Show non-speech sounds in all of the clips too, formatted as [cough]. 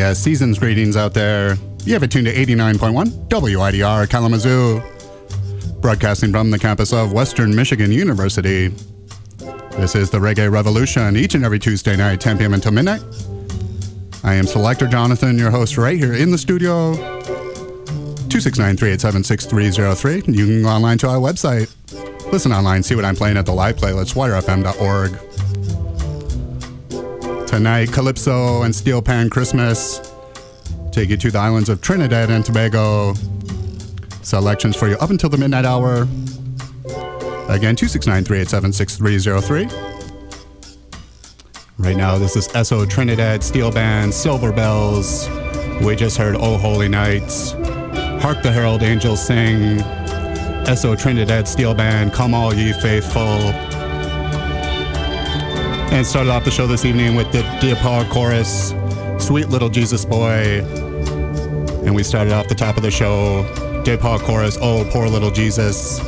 Yeah, season's greetings out there. You have it tuned to 89.1 WIDR Kalamazoo, broadcasting from the campus of Western Michigan University. This is the Reggae Revolution, each and every Tuesday night, 10 p.m. until midnight. I am Selector Jonathon, your host, right here in the studio. 269-387-6303. You can go online to our website. Listen online, see what I'm playing at the live playlist, widrfm.org. Tonight, Calypso and Steel Pan Christmas take you to the islands of Trinidad and Tobago. Selections for you up until the midnight hour. Again, 269 387 6303. Right now, this is Esso Trinidad Steel Band, Silver Bells. We just heard Oh Holy Nights. Hark the Herald Angels sing. Esso Trinidad Steel Band, Come All Ye Faithful and started off the show this evening with the De Paur chorus, Sweet Little Jesus Boy. And we started off the top of the show, De Paur chorus, Oh, Poor Little Jesus.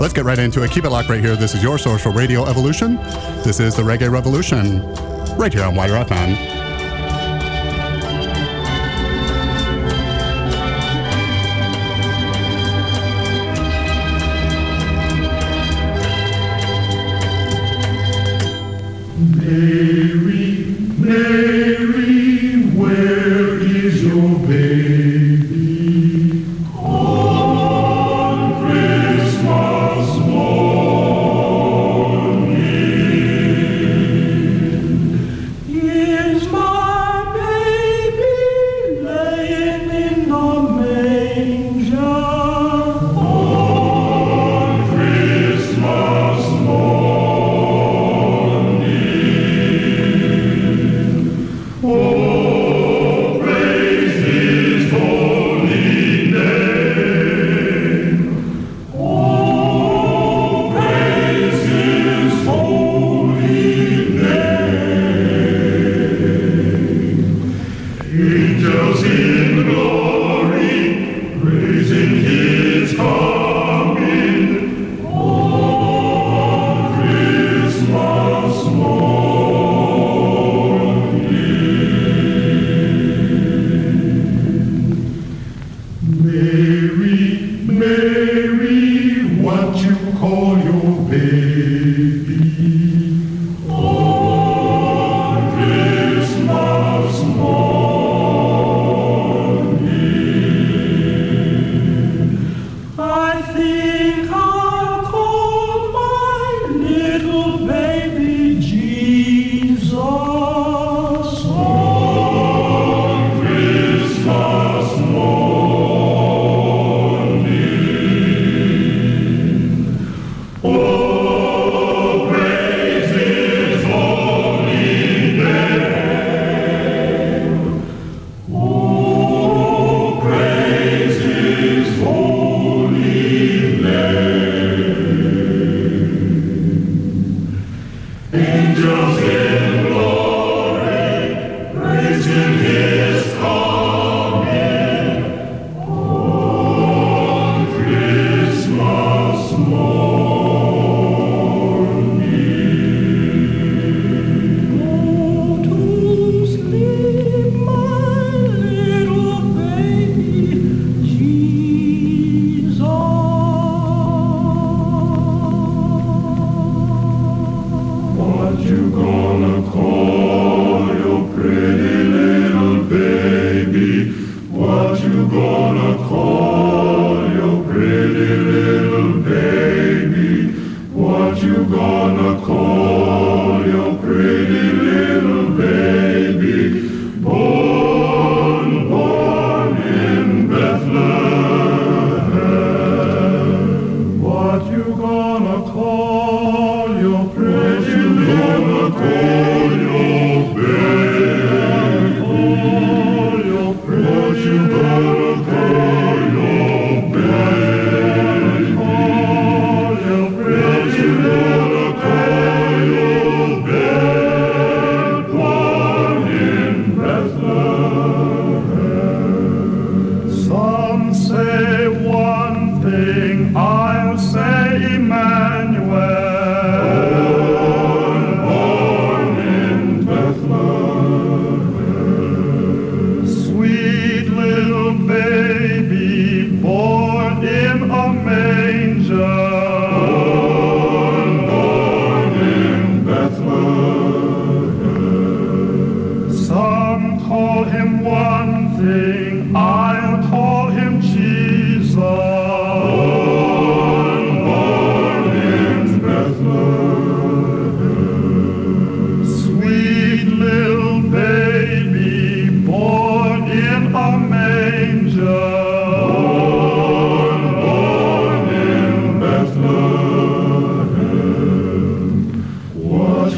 Let's get right into it. Keep it locked right here. This is your source for Radio Evolution. This is the Reggae Revolution, right here on WIDR FM.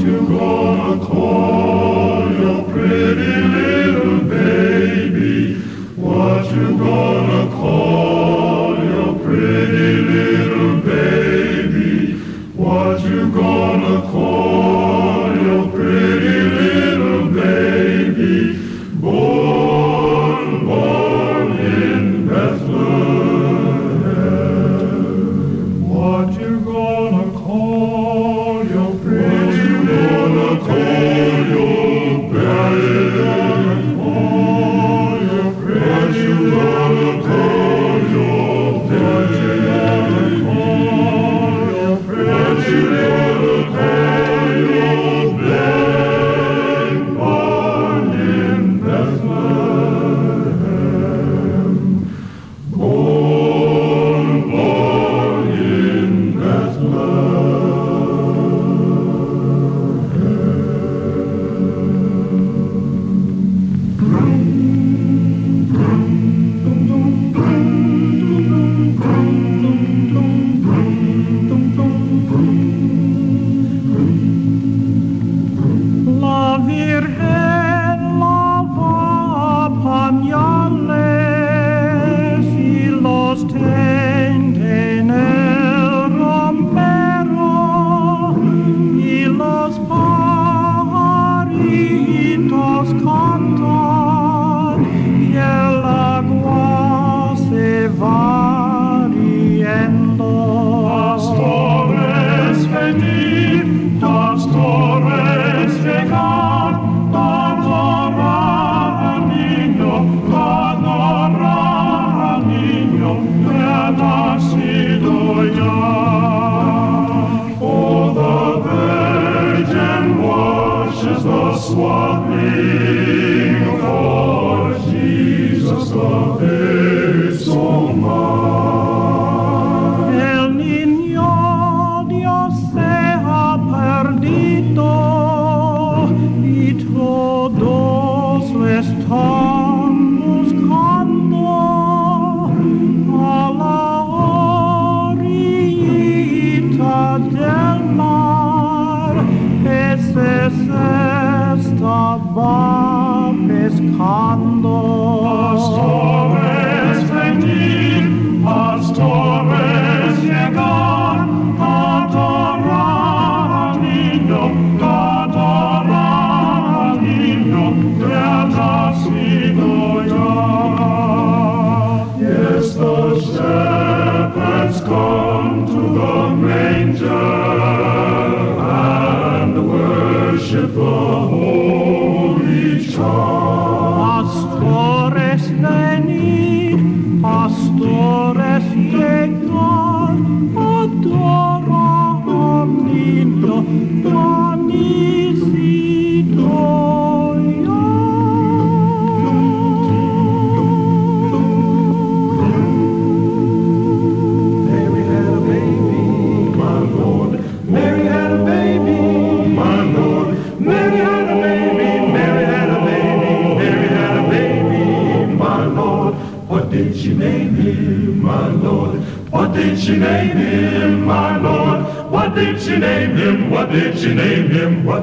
to God,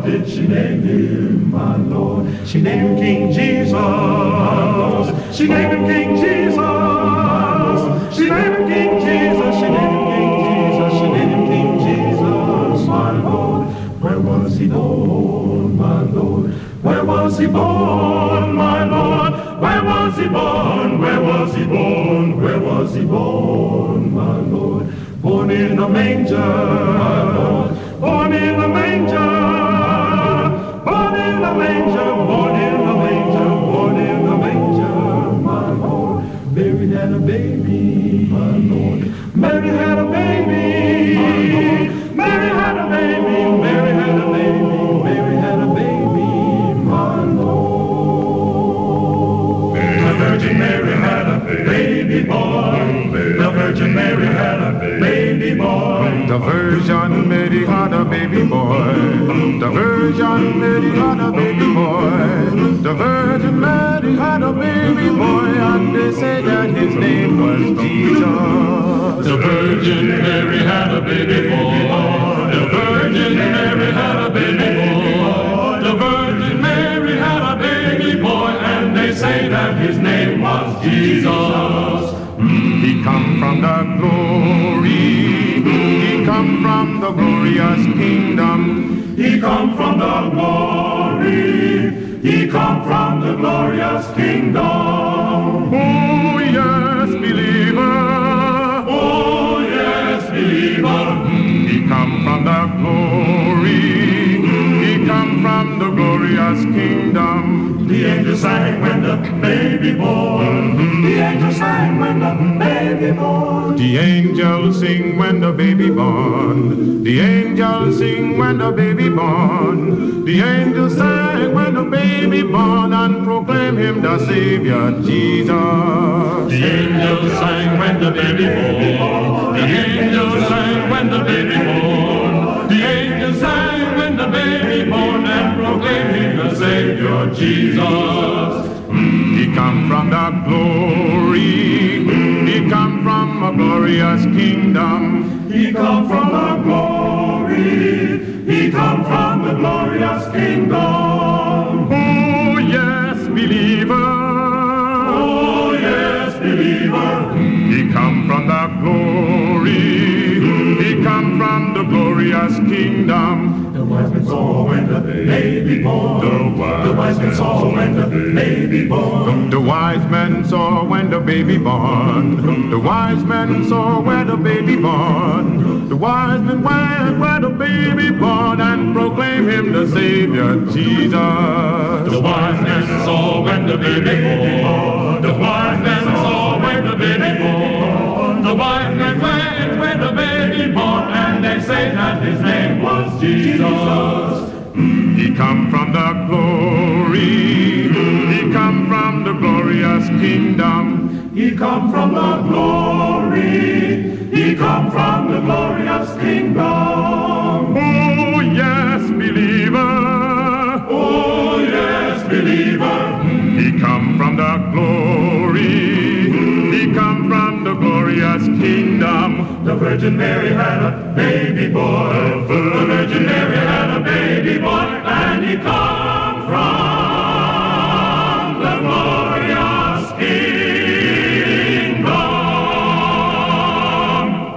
glorious kingdom. The wise men saw when the baby baby born. The wise men saw when the baby born. The wise men saw where the baby born. The wise men went where the baby born and proclaim him the Savior Jesus. The wise men saw when the baby born. The wise men saw when the baby born. The wise men went when the baby born, and they say that his name was Jesus. He come from the glory. He come from the glorious kingdom. He come from the glory. He come from the glorious kingdom. Oh yes, believer. Oh yes, believer. He come from the glory. He come from the glorious kingdom. The Virgin Mary had a baby boy. The Virgin Mary had a baby boy, he come from the glorious kingdom.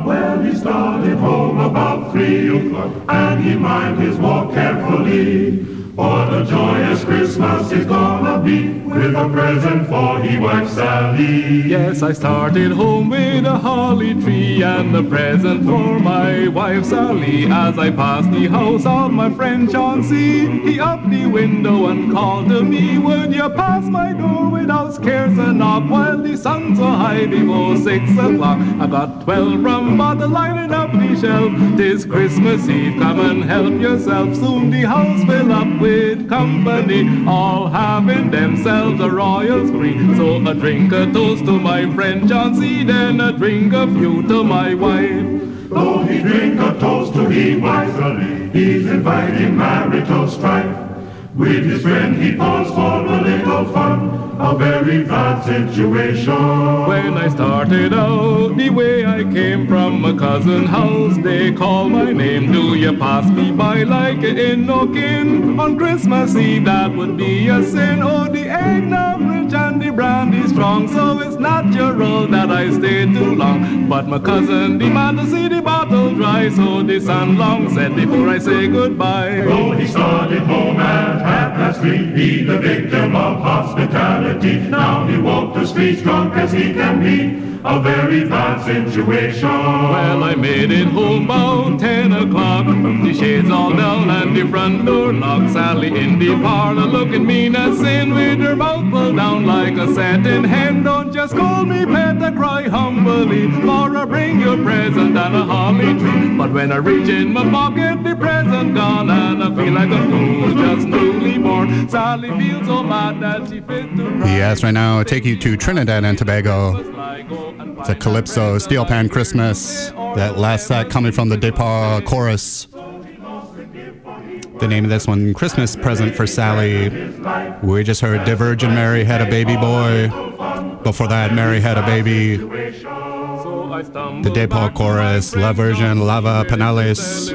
Well, he started home about three o'clock, and he mind his walk carefully. For the joyous Christmas is gonna be with a present for he wife Sally. Yes, I started home with a holly tree and a present for my wife Sally. As I passed the house of my friend Chauncey, he up the window and called to me, Would you pass my door without scares a knock while the sun's so high before six o'clock? I got twelve rum bottles lining up the shelf. This Christmas Eve, come and help yourself. Soon the house fill up with company, all having themselves a royal spree. So a drink a toast to my friend John C, then a drink a few to my wife. Though he drink a toast to he wisely, he's inviting marital strife. With his friend he paused for a little fun, a very bad situation. When I started out, the way I came from a cousin house, they call my name. Do you pass me by like in no kin? On Christmas Eve, that would be a sin. Oh, the eggnog brandy strong, so it's not your natural that I stay too long. But my cousin demand to see the bottle dry, so the sun long said before I say goodbye. Though he started home at half past three, he the victim of hospitality. Now he walked the streets drunk as he can be, a very bad situation. Well, I made it home about ten o'clock. The shades all down and the front door locked. Sally in the parlor looking mean as sin with her mouth pulled down like a satin hen. Don't just call me pet, I cry humbly. For I bring you a present and a holly tree. But when I reach in my pocket, the present gone and I feel like a fool just newly born. Sally feels so mad that she fit to cry. Yes, right now, I take you to Trinidad and Tobago. It's a Calypso Steel Pan Christmas. That last set coming from the De Paur chorus. The name of this one, Christmas Present for Sally. We just heard The Virgin Mary had a baby boy. Before that, Mary had a baby. The De Paur chorus, La Virgen Lava Panales.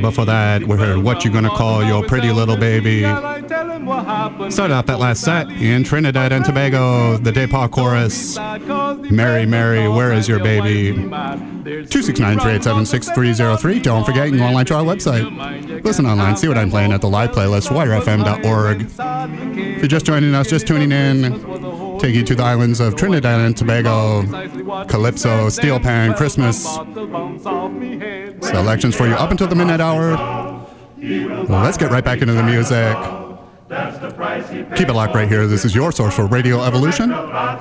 Before that, we heard What You Gonna Call Your Pretty Little Baby. Started off that last set in Trinidad and Tobago, the De Paur chorus. Mary, Mary, where is your baby? 269-387-6303. Don't forget, you can go online to our website. Listen online, see what I'm playing at the live playlist, widrfm.org. If you're just joining us, just tuning in, take you to the islands of Trinidad and Tobago, Calypso, Steel Pan, Christmas. Selections for you up until the midnight hour. Let's get right back into the music. Keep it locked right here. This is your source for Radio Evolution.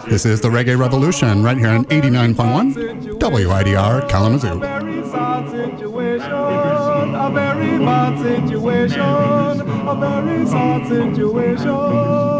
This is the Reggae Revolution right here on 89.1 WIDR Kalamazoo. very sad situation, a very bad situation, a very sad situation.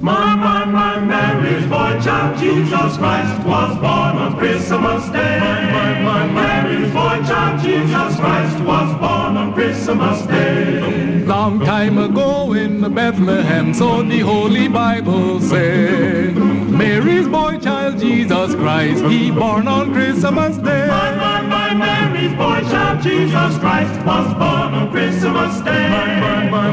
My, my, my Mary's boy child, Jesus Christ, was born on Christmas Day. My, my, my Mary's boy child, Jesus Christ, was born on Christmas Day. Long time ago in Bethlehem, so the Holy Bible say. Mary's boy child, Jesus Christ, he born on Christmas Day. My, my, my Mary's boy child, Jesus Christ was born on Christmas Day.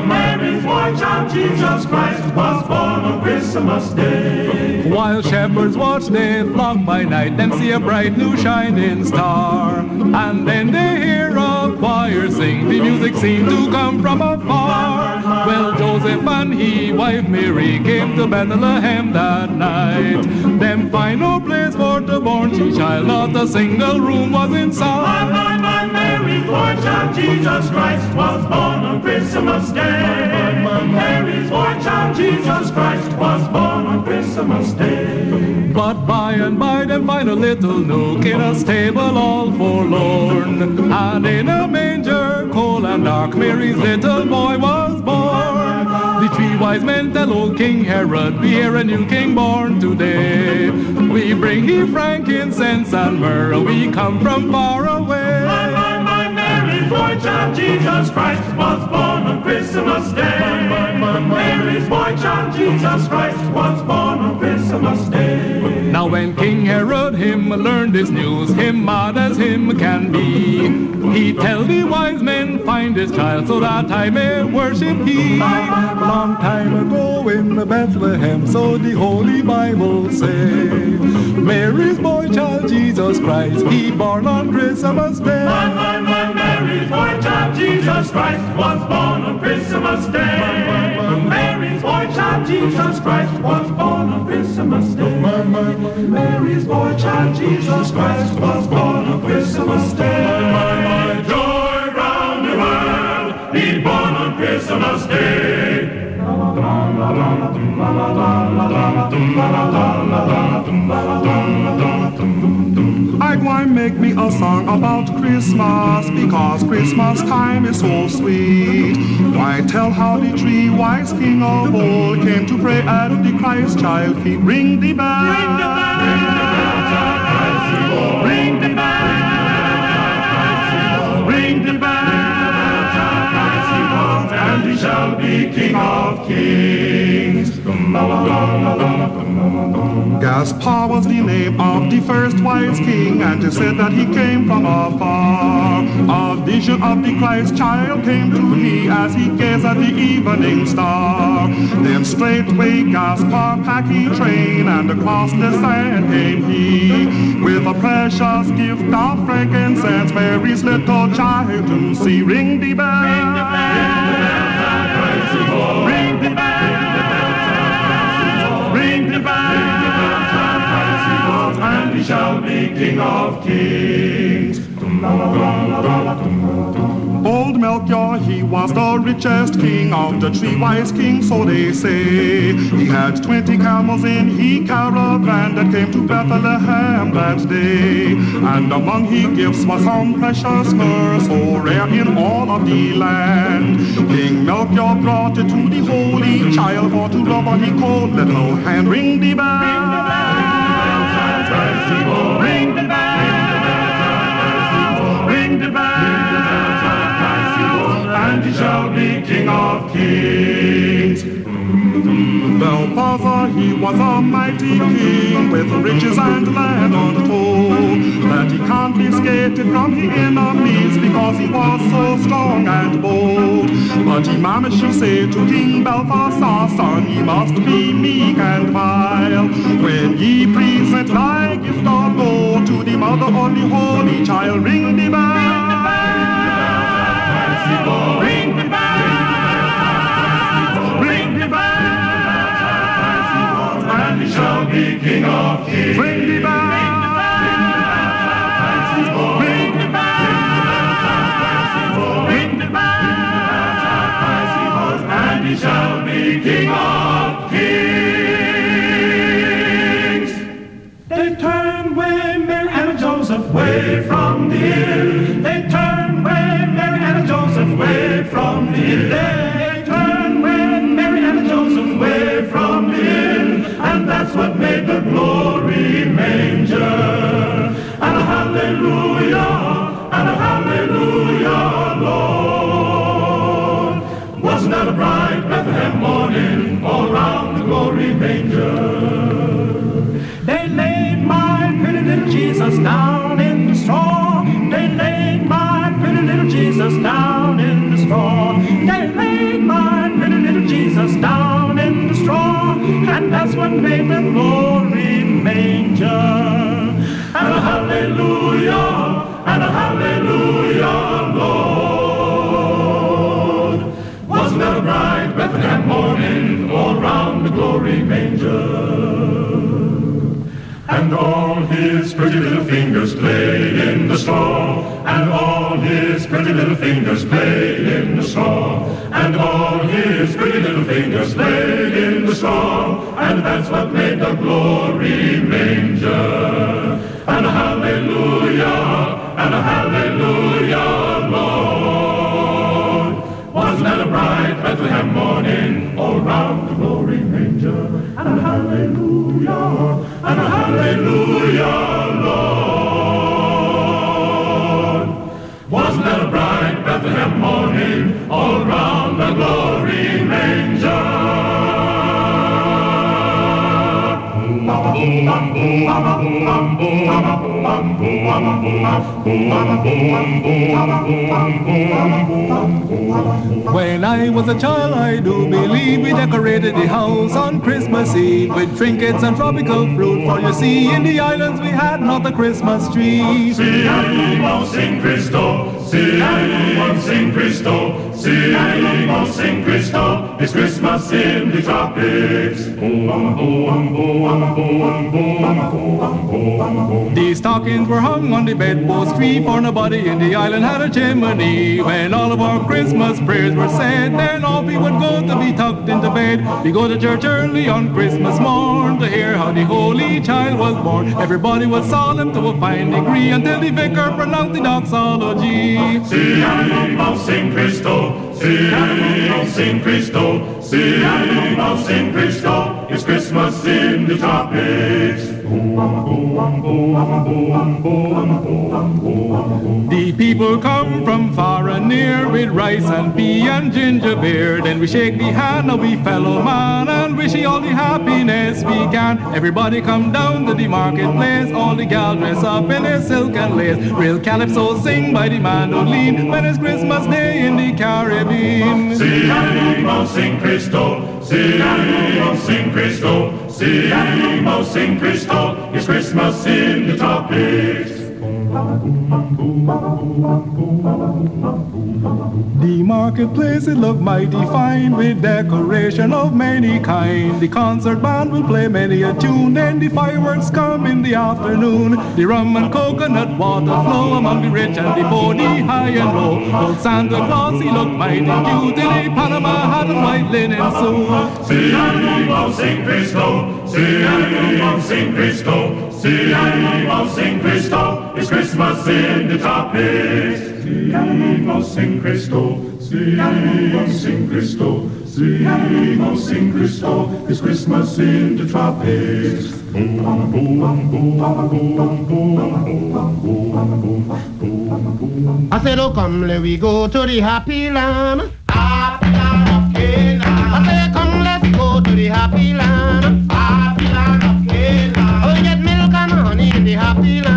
Mary's boy child, Jesus Christ, was born on Christmas Day. While shepherds watch their flock by night, them see a bright new shining star. And then they hear a choir sing, the music seemed to come from afar. Well, Joseph and he, wife Mary, came to Bethlehem that night. Them find no place for the born child, not a single room was inside. My, my, my Mary's boy child, Jesus Christ, was born on Christmas Day. My, my, my, Mary's boy child, Jesus Christ, was born on Christmas Day. But by and by them find a little nook in a stable all forlorn. And in a manger cold and dark, Mary's little boy was born. The three wise men tell old King Herod, we hear a new king born today. We bring ye frankincense and myrrh, we come from far away. Boy child, Jesus Christ, was born on Christmas Day. Mary's boy child, Jesus Christ, was born on Christmas Day. Now when King Herod him learned this news, him mad as him can be, he tell the wise men find this child so that I may worship he. Long time ago in Bethlehem, so the Holy Bible say, Mary's boy child Jesus Christ, he born on Christmas Day. My, my, my Mary's boy child, Jesus Christ, was born on Christmas Day. Mary's boy child, Jesus Christ, was born on Christmas Day. Mary's boy child, Jesus Christ, was born on Christmas Day. Joy round the world, he born on Christmas Day. Going make me a song about Christmas because Christmas time is so sweet. Why tell how the three wise king of old came to pray at the Christ child feet. Ring the bell. Ring the bell. Ring the bell. And shall be King of Kings. Gaspar was the name of the first wise king, and it said that he came from afar. A vision of the Christ child came to me as he gazed at the evening star. Then straightway Gaspar packed he train, and across the sand came he, with a precious gift of frankincense, Mary's little child to see. Ring the bell. Ring the bell. Ring the bell. Ring And he shall be King of Kings. Old Melchior, he was the richest king of the three wise kings, so they say. He had twenty camels in he caravan that came to Bethlehem that day. And among he gifts was some precious myrrh, so rare in all of the land. King Melchior brought it to the holy child for to rub on his cold little hand. Ring the bell. Ring the bell. Ring the bell. Ring the bell. And he shall be King of Kings. Belshazzar, he was a mighty king with riches and land untold. That he confiscated from his enemies because he was so strong and bold. But Imam she said to King Belshazzar, son, ye must be meek and vile. When ye present thy gift of gold to the mother of the holy child, ring the bell. Ring the bell. Ring shall be King of Kings. Ring the bell. Ring the bell. Ring the bell. And he shall be King of Kings. They turned way Mary and Joseph way from the inn. They turned way Mary and Joseph way from the inn. What made the glory manger. And a hallelujah, and a hallelujah, Lord. Wasn't that a bright Bethlehem morning all round the glory manger? They laid my pretty little Jesus down in the straw. Jesus down in the straw. They laid my pretty little Jesus down in the straw, and that's what made the glory manger. And a hallelujah, and a hallelujah, Lord. Was not a bright Bethlehem morning all round the glory manger. And all his pretty little fingers played in the straw. And all his pretty little fingers played in the straw. And all his pretty little fingers played in the straw. And that's what made the glory manger. And a hallelujah, and a hallelujah, And a hallelujah, and a hallelujah, Lord. Wasn't that a bright Bethlehem morning all round the glory When I was a child, I do believe we decorated the house on Christmas Eve with trinkets and tropical fruit. For you see, in the islands we had not a Christmas tree. Seguimos en Cristo, seguimos en Cristo, seguimos en Cristo. It's Christmas in the tropics. Boom, boom, boom, boom, boom, boom, boom. The stockings were hung on the bedpost tree, for nobody in the island had a chimney. When all of our Christmas prayers were said, then off we would go to be tucked into bed. We go to church early on Christmas morn to hear how the Holy Child was born. Everybody was solemn to a fine degree until the vicar pronounced the doxology. Seguimos en Cristo, seguimos en Cristo, seguimos en Cristo. It's Christmas in the tropics. The people come from far and near with rice and pea and ginger beer. Then we shake the hand of we fellow man and wish you all the happiness we can. Everybody come down to the marketplace, all the gal dress up in their silk and lace. Real calypso sing by the mandolin when it's Christmas Day in the Caribbean. Seguimos en Cristo, seguimos en Cristo, seguimos en Cristo. It's Christmas in the tropics. The marketplace it look mighty fine with decoration of many kind. The concert band will play many a tune, and the fireworks come in the afternoon. The rum and coconut water flow among the rich and the poor, the high and low. Old Santa Claus he look mighty cute in a Panama hat and white linen suit. Seguimos en Cristo, seguimos en Cristo, seguimos en Cristo. It's Christmas in the tropics. Seguimos en Cristo, seguimos en Cristo, seguimos en Cristo. It's Christmas in the tropics. Boom, boom, boom, boom, boom, boom, boom, boom. I said, oh, come, let we go to the happy land. Happy land of Canaan. I said, come, let's go to the happy land. Happy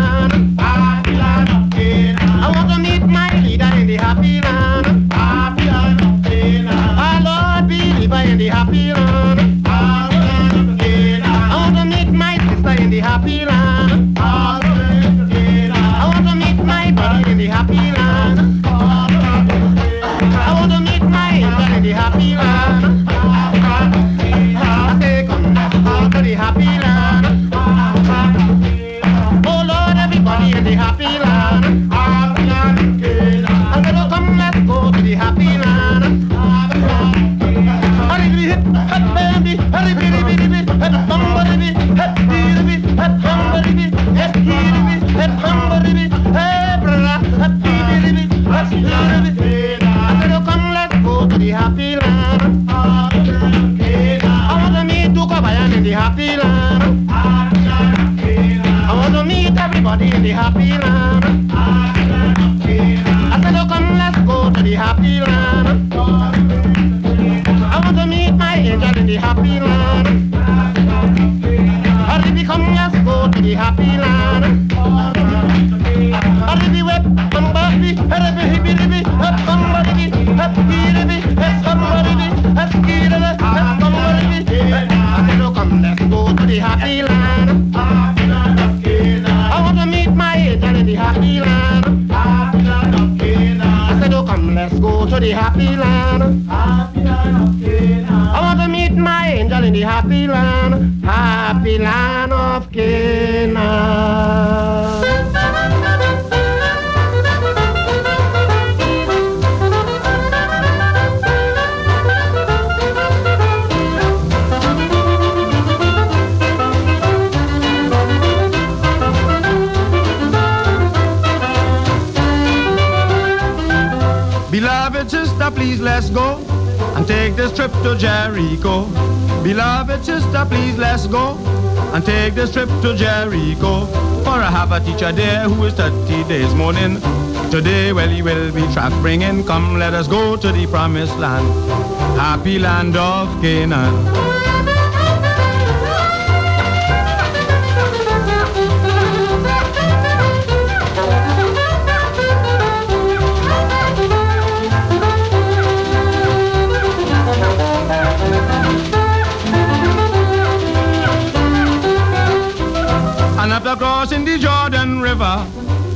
Jericho. For I have a teacher there who is 30 days mourning. Today, well, he will be track bringing. Come, let us go to the promised land, happy land of Canaan.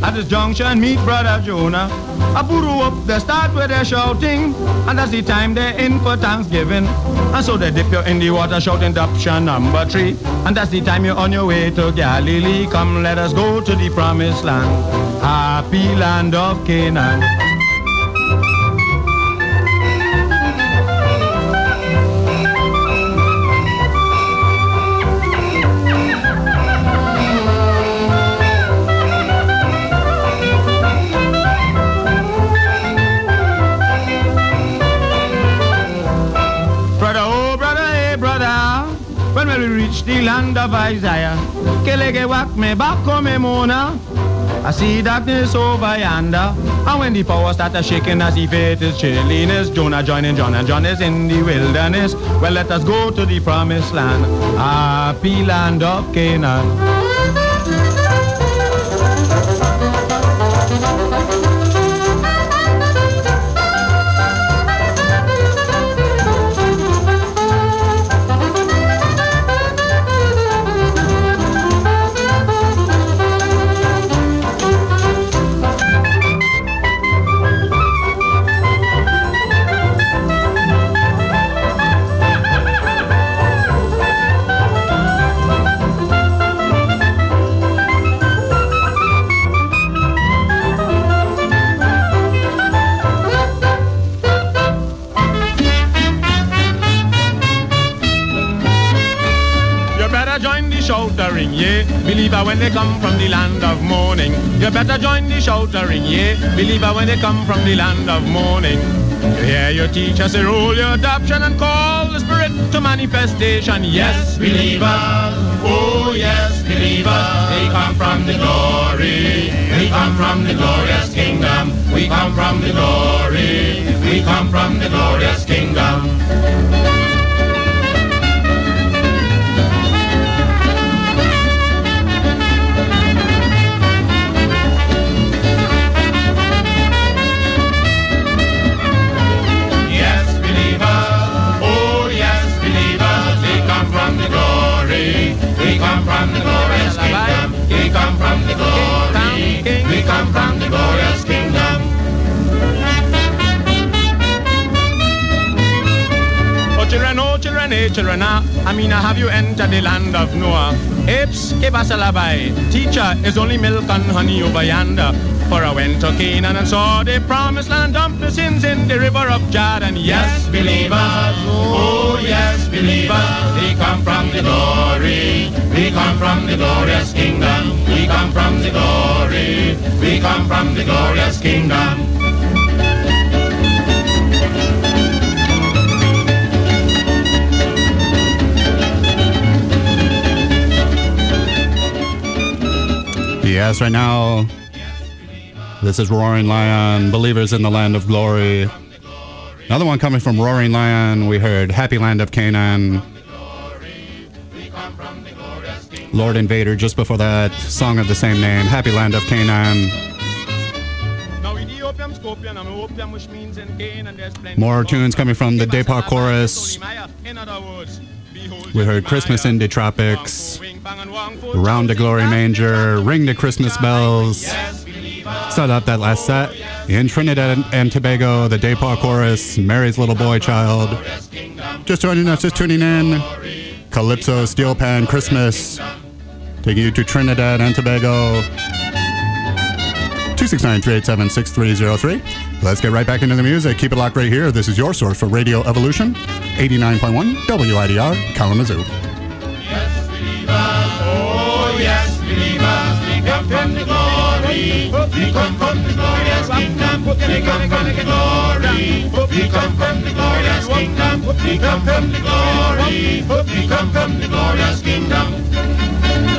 At this junction meet brother Jonah. A buru up, they start with their shouting, and that's the time they're in for Thanksgiving. And so they dip you in the water shouting option number three. And that's the time you're on your way to Galilee. Come, let us go to the promised land, happy land of Canaan. The land of Isaiah? Kelege wak me back me mona. I see darkness over yonder. And when the power started shaking as the faith is chilliness, Jonah joining John and John is in the wilderness. Well, let us go to the promised land, happy land of Canaan. When they come from the land of mourning. You better join the shoutering, yeah. Believer when they come from the land of mourning. You hear your teacher say, roll your adoption and call the spirit to manifestation. Yes, believers. Oh yes, believers, they come from the glory. We come from the glorious kingdom. We come from the glory. We come from the glorious kingdom. Come from the glory. We come from the glorious kingdom. Oh children, oh children, hey children, ah, I mean, have you entered the land of Noah? Apes, kebasalabai. Teacher is only milk and honey over yonder. For I went to Canaan and saw the promised land, dumped the sins in the river of Jordan. Yes, believers. Oh, yes, believers. We come from the glory. We come from the glorious kingdom. We come from the glory. We come from the glorious kingdom. Yes, right now, this is Roaring Lion, Believers in the Land of Glory. Another one coming from Roaring Lion, we heard Happy Land of Canaan. Lord Invader just before that, song of the same name, Happy Land of Canaan. More tunes coming from the De Paur Chorus. We heard Christmas in the Tropics, Round the Glory Manger, Ring the Christmas Bells. Start off that last set in Trinidad and Tobago, the De Paur Chorus, Mary's Little Boy Child. Just joining us, just tuning in, Calypso Steel Pan Christmas, taking you to Trinidad and Tobago. 269-387-6303. Let's get right back into the music. Keep it locked right here. This is your source for Radio Evolution, 89.1 WIDR, Kalamazoo. Yes, we come from the glorious kingdom. We come from the glory. We come from the glorious kingdom. We come from the glory. We come from the glorious kingdom.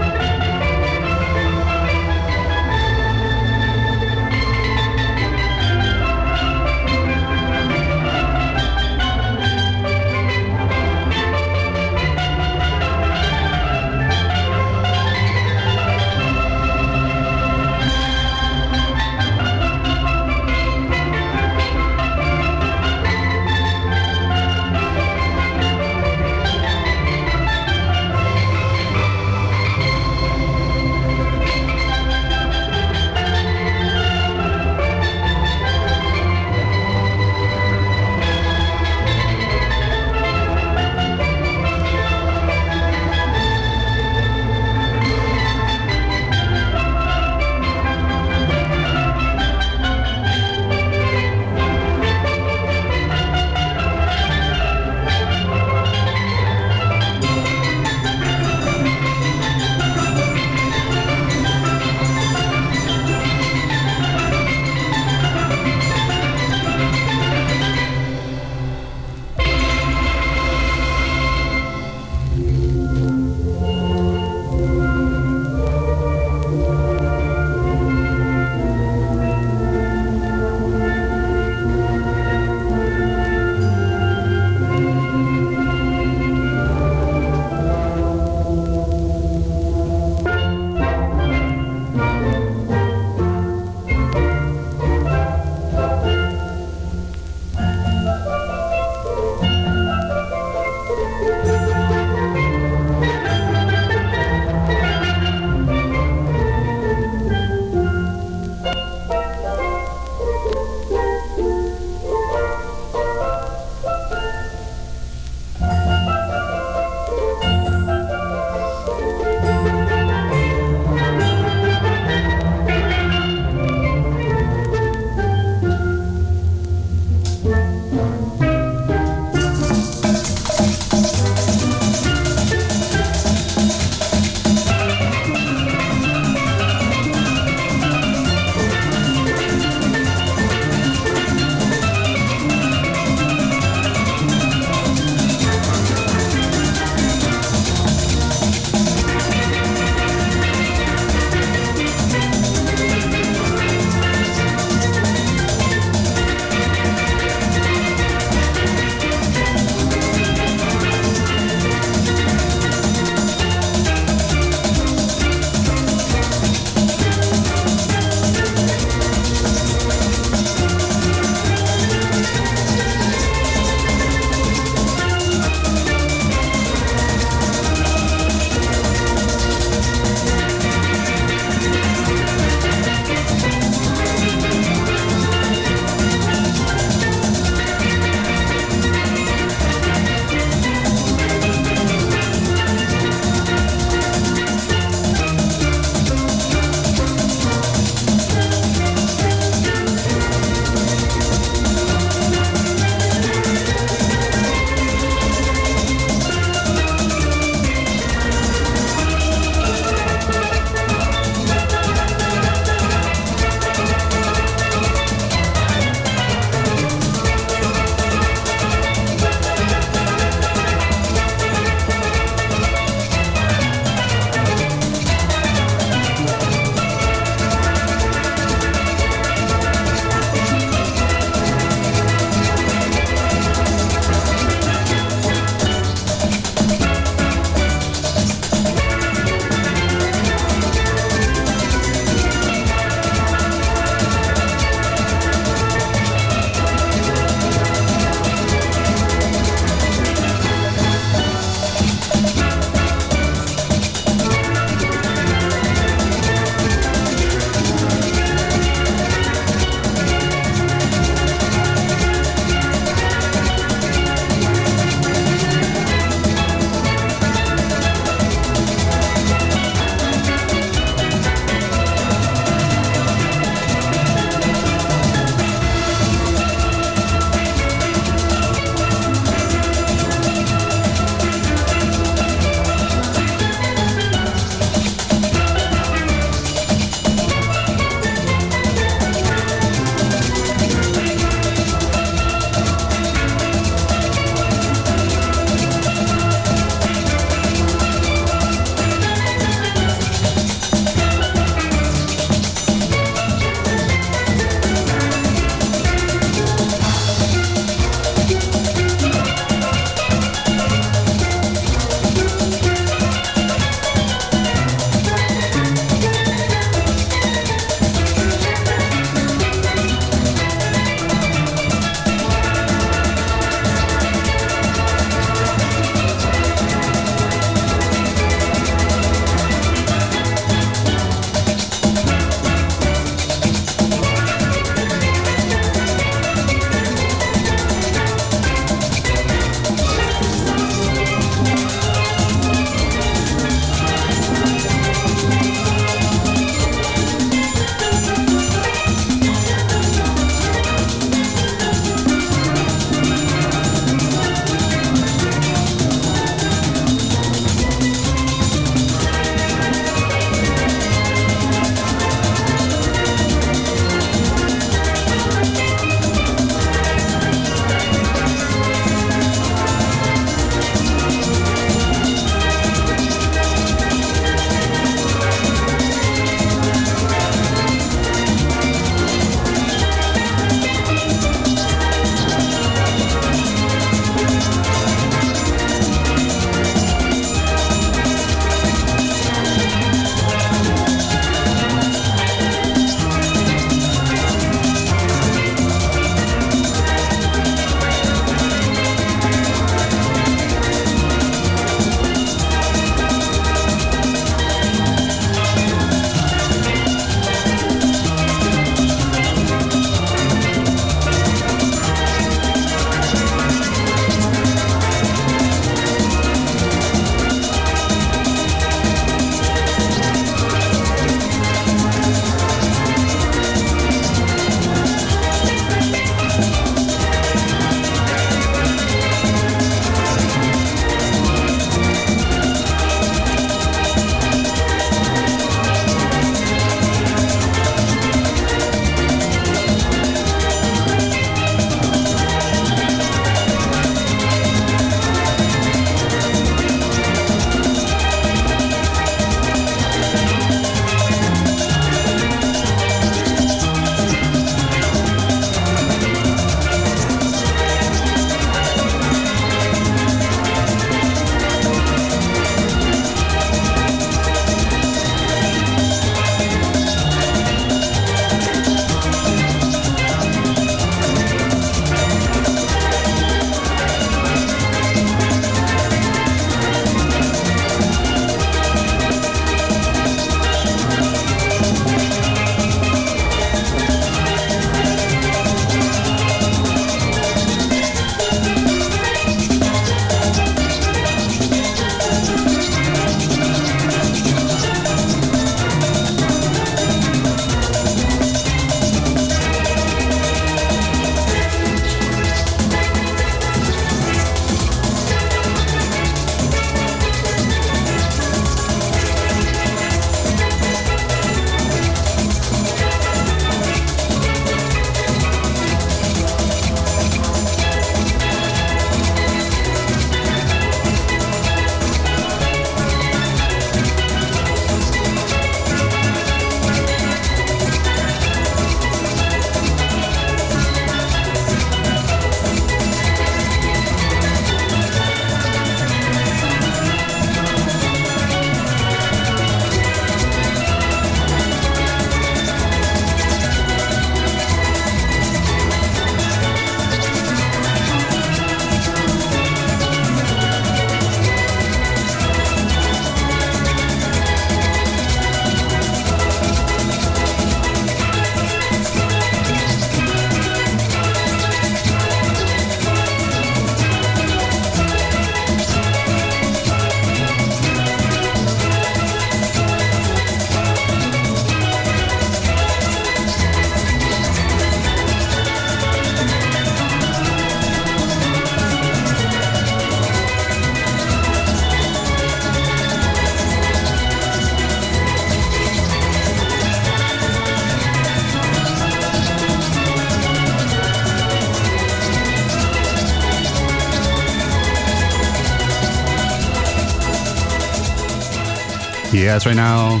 Yes, right now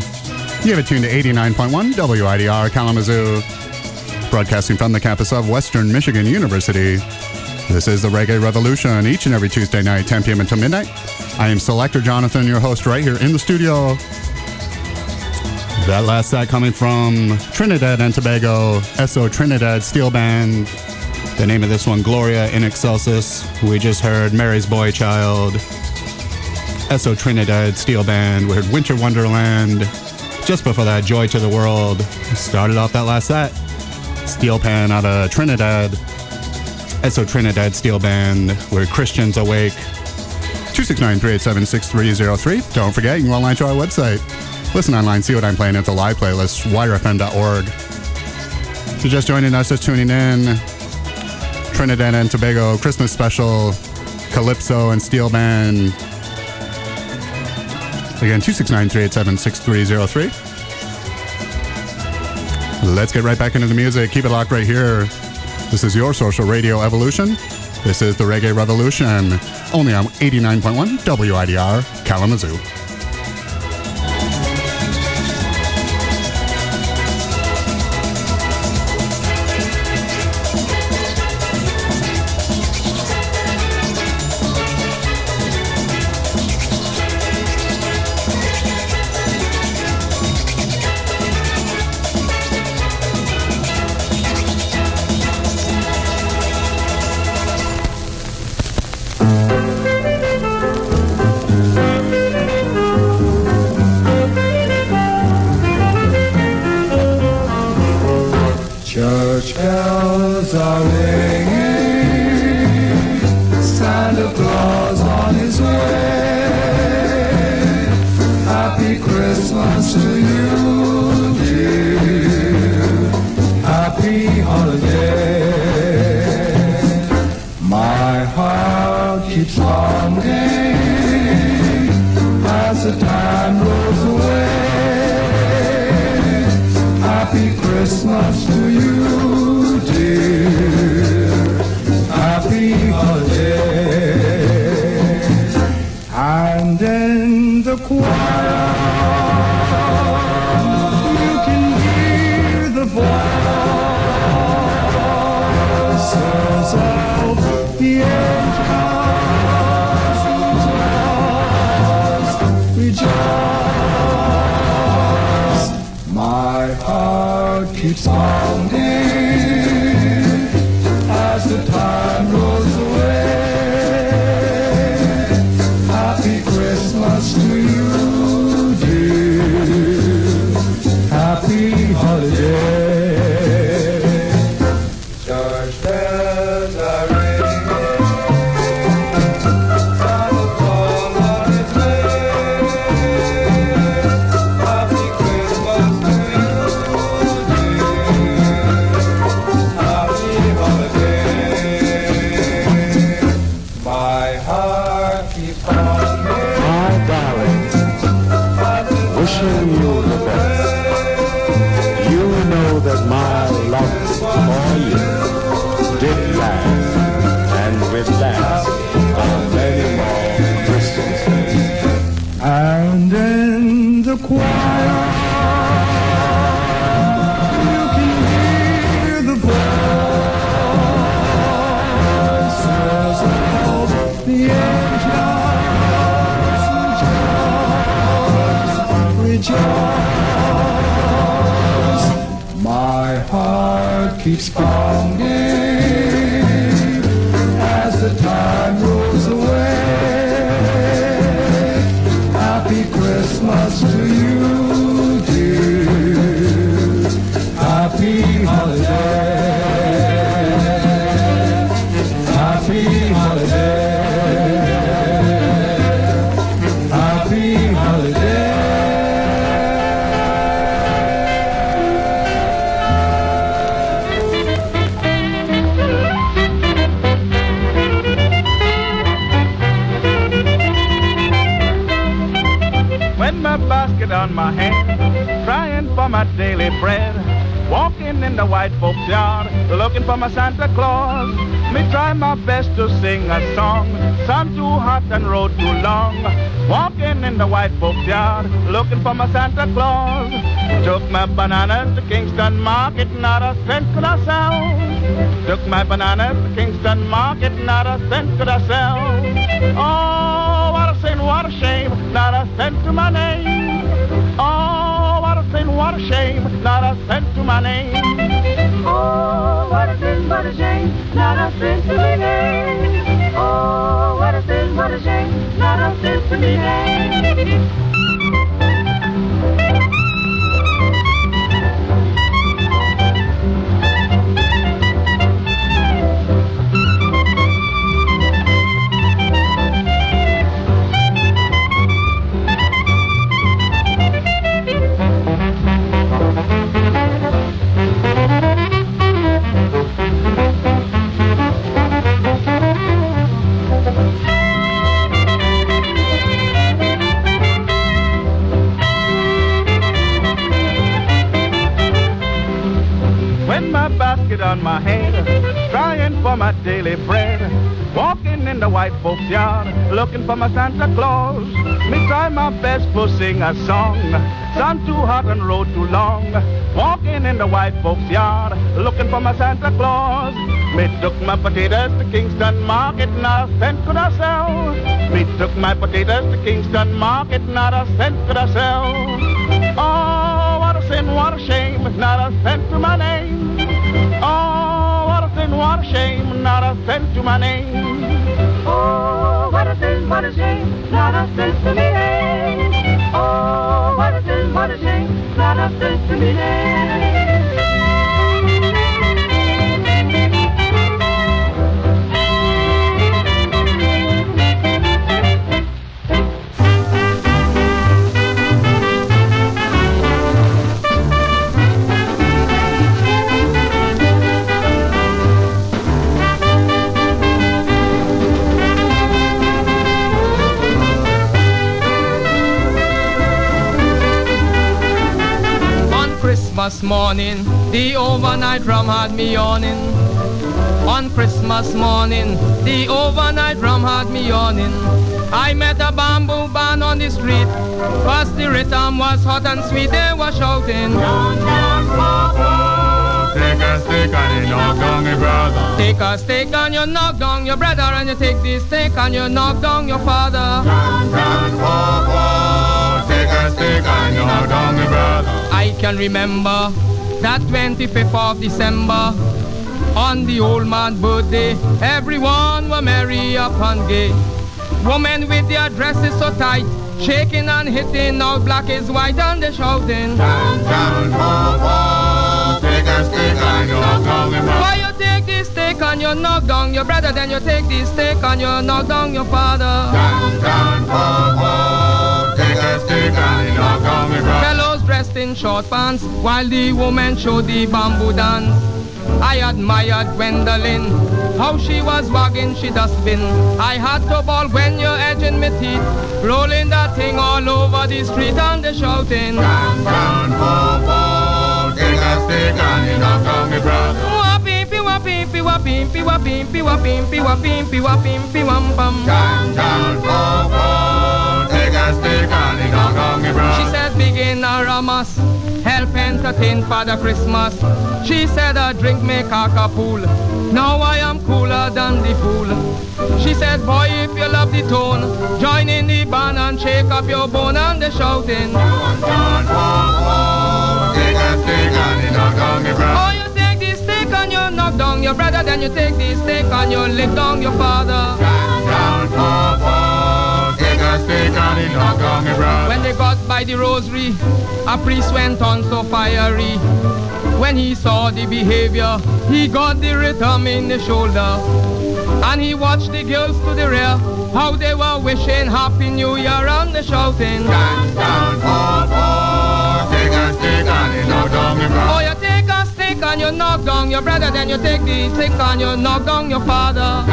you have it tuned to 89.1 WIDR Kalamazoo, broadcasting from the campus of Western Michigan University. This is the Reggae Revolution each and every Tuesday night, 10 p.m. until midnight. I am Selector Jonathon, your host, right here in the studio. That last set coming from Trinidad and Tobago, Esso Trinidad Steel Band. The name of this one, Gloria in Excelsis. We just heard Mary's Boy Child. Esso Trinidad Steel Band. We heard Winter Wonderland. Just before that, Joy to the World. Started off that last set. Steel Pan out of Trinidad. Esso Trinidad Steel Band. We're Christians Awake. 269-387-6303. Don't forget, you can go online to our website. Listen online, see what I'm playing at the live playlist, widrfm.org. If you're just joining us, just tuning in, Trinidad and Tobago Christmas special, Calypso and Steel Band. Again, 269-387-6303. Let's get right back into the music. Keep it locked right here. This is your social radio evolution. This is the Reggae Revolution, only on 89.1 WIDR Kalamazoo. For my daily bread. walking in the white folks' yard, looking for my Santa Claus. Me try my best to sing a song, sun too hot and road too long. Walking in the white folks' yard, looking for my Santa Claus. Took my bananas to Kingston Market, not a cent could I sell. Took my bananas to Kingston Market, not a cent could I sell. Oh, what a sin, what a shame, not a cent to my name. Oh, sin, what a shame, not a cent to my name. Oh, what a sin, what a shame, not a cent to my name. Oh, what a sin, what a shame, not a cent to my name. On my head, trying for my daily bread. Walking in the white folks' yard, looking for my Santa Claus. Me try my best to sing a song, sun too hot and road too long. Walking in the white folks' yard, looking for my Santa Claus. Me took my potatoes to Kingston Market, not a cent could I sell. Me took my potatoes to Kingston Market, not a cent could I sell. Oh, what a sin, what a shame, not a cent to my name. What a shame, not a cent to my name. Oh, what a sin, what a shame, not a cent to me name. Oh, what a sin, what a shame, not a cent to me name. Christmas morning, the overnight rum had me yawning. On Christmas morning, the overnight rum had me yawning. I met a bamboo band on the street, cause the rhythm was hot and sweet, they were shouting. Take a stick and you knock down your brother. Take a stick and you knock down your brother, and you take this stick and you knock down your father. Take a stick and you knock down your brother. I can remember that 25th of December on the old man's birthday. Everyone were merry up and gay. Women with their dresses so tight, shaking and hitting, all black is white and they shouting. Take you knock down your brother, then you take this stick and you knock down your father. Down, down, down, Take a stick and you knock down your brother. Fellows dressed in short pants while the women showed the bamboo dance. I admired Gwendolyn, how she was wagging she dustbin. I had to ball when you're edging me teeth, rolling that thing all over the street and they shouting. Take a stick and you knock down your brother. Wapimpi, wapimpi, wapimpi, wapimpi, wapimpi, wapimpi, wapimpi, wam pam. Take a stick and down your brother. She said, begin a ramas, help entertain Father Christmas. She said, a drink make a pool. Now I am cooler than the fool. She said, boy, if you love the tone, join in the band and shake up your bone and they shouting. Take a stick and down your brother. Oh, you knock down your brother, then you take this stick and you lick down your father. Take a stick and you knock down your brother. When they got by the rosary, a priest went on so fiery. When he saw the behavior, he got the rhythm in the shoulder. And he watched the girls to the rear, how they were wishing Happy New Year and they shouting. Take a stick and you knock down your brother. Oh, you stick and you knock down your brother, then you take the stick and you knock down your father.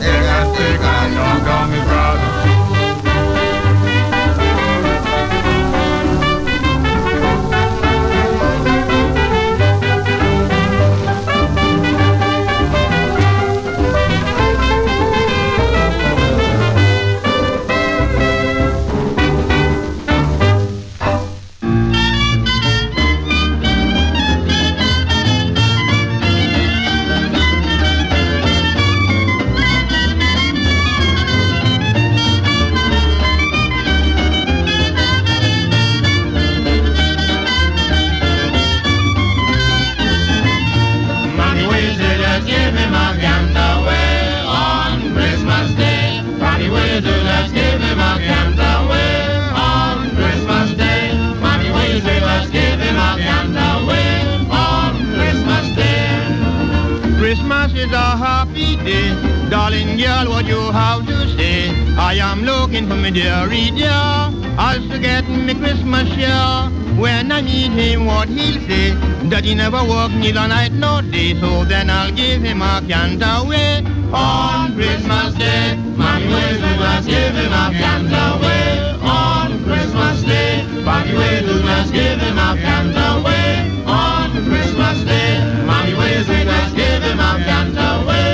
Take a stick and knock down your brother. Day. Darling girl, what you have to say? I am looking for me dear Rita. Also get me Christmas share. When I meet him, what he'll say? That he never work neither night nor day. So then I'll give him a away on Christmas Day. Mommy will just give him a away on Christmas Day. Mommy will just give him a away on Christmas Day. Mommy will just give him a away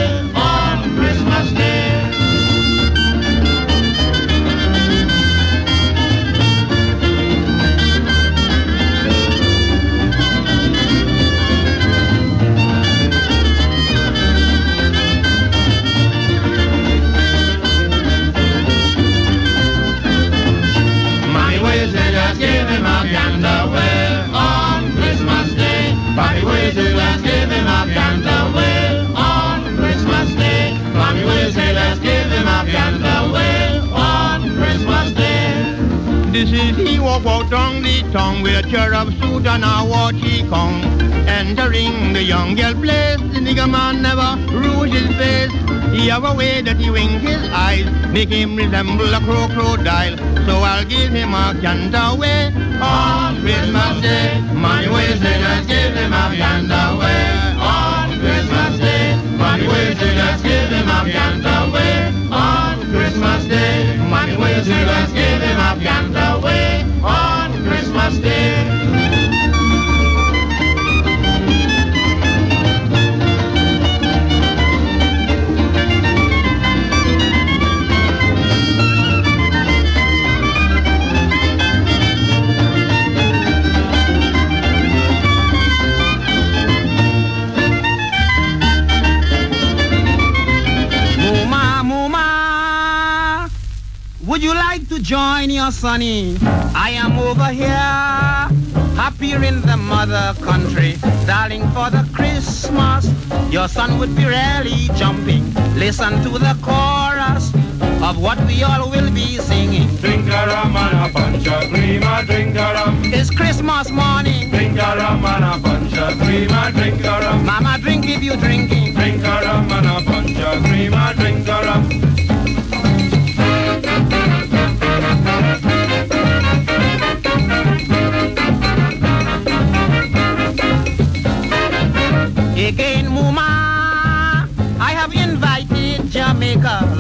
tongue with a cherub suit and a watch he come. Entering the young girl place, the nigger man never rouge his face. He have a way that he wink his eyes, make him resemble a crocodile. So I'll give him a away on Christmas Day. Money ways they just give him a away on Christmas Day. Money ways just give him a away on Christmas Day. Money ways just give him a away on Christmas Day. Join your sonny? I am over here, happier in the mother country, darling for the Christmas. Your son would be really jumping. Listen to the chorus of what we all will be singing. Drink a rum and a punch of cream, a drink a rum. It's Christmas morning. Drink a rum and a punch of cream, a drink a rum. Mama, drink if you drinking. Drink a rum and a punch of cream, a drink a rum.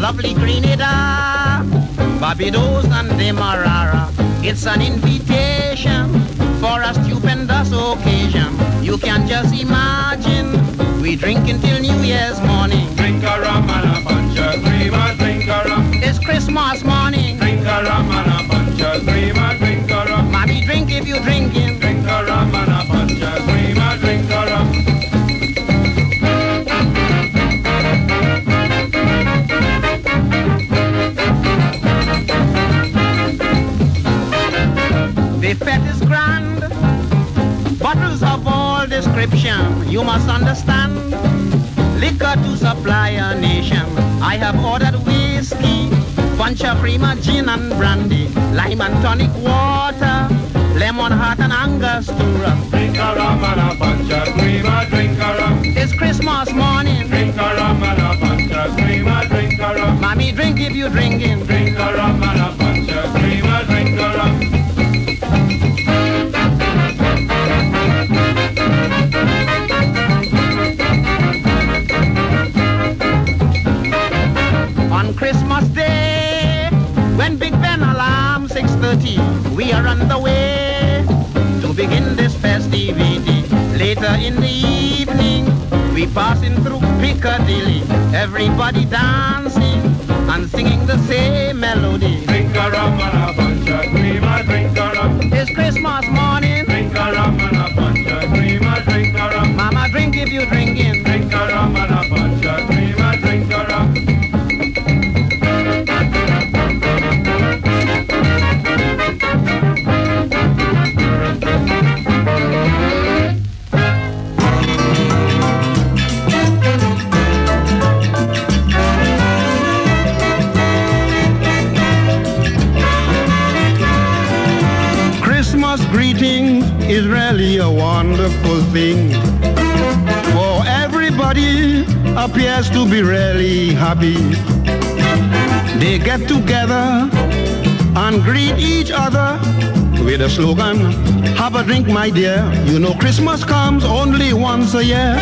Lovely Grenada, Barbados and Demerara. It's an invitation for a stupendous occasion. You can just imagine, we drink until New Year's morning. Drink a rum and a punch of cream, a drink a rum. It's Christmas morning. Drink a rum and a punch of cream, a drink a rum. Mommy, drink if you drinking. Drink a rum and a punch of cream, a drink a rum. The fete is grand, bottles of all description, you must understand. Liquor to supply a nation. I have ordered whiskey, punch of prima gin and brandy, lime and tonic water, lemon hot and angostura. Drink a rum and a punch of cream, a drink a rum. It's Christmas morning. Drink a rum and a punch of cream, a drink a rum. Mommy, drink if you drinking. Drink a rum and a punch we are on the way to begin this festivity. Later in the evening, we passing through Piccadilly, everybody dancing and singing the same melody. Drink a rum and a punch of cream, a drink a rum. It's Christmas morning. Drink a rum and a punch of cream, a drink a rum. Mama, drink if you. Drink a appears to be really happy. They get together and greet each other with a slogan, have a drink my dear. You know Christmas comes only once a year.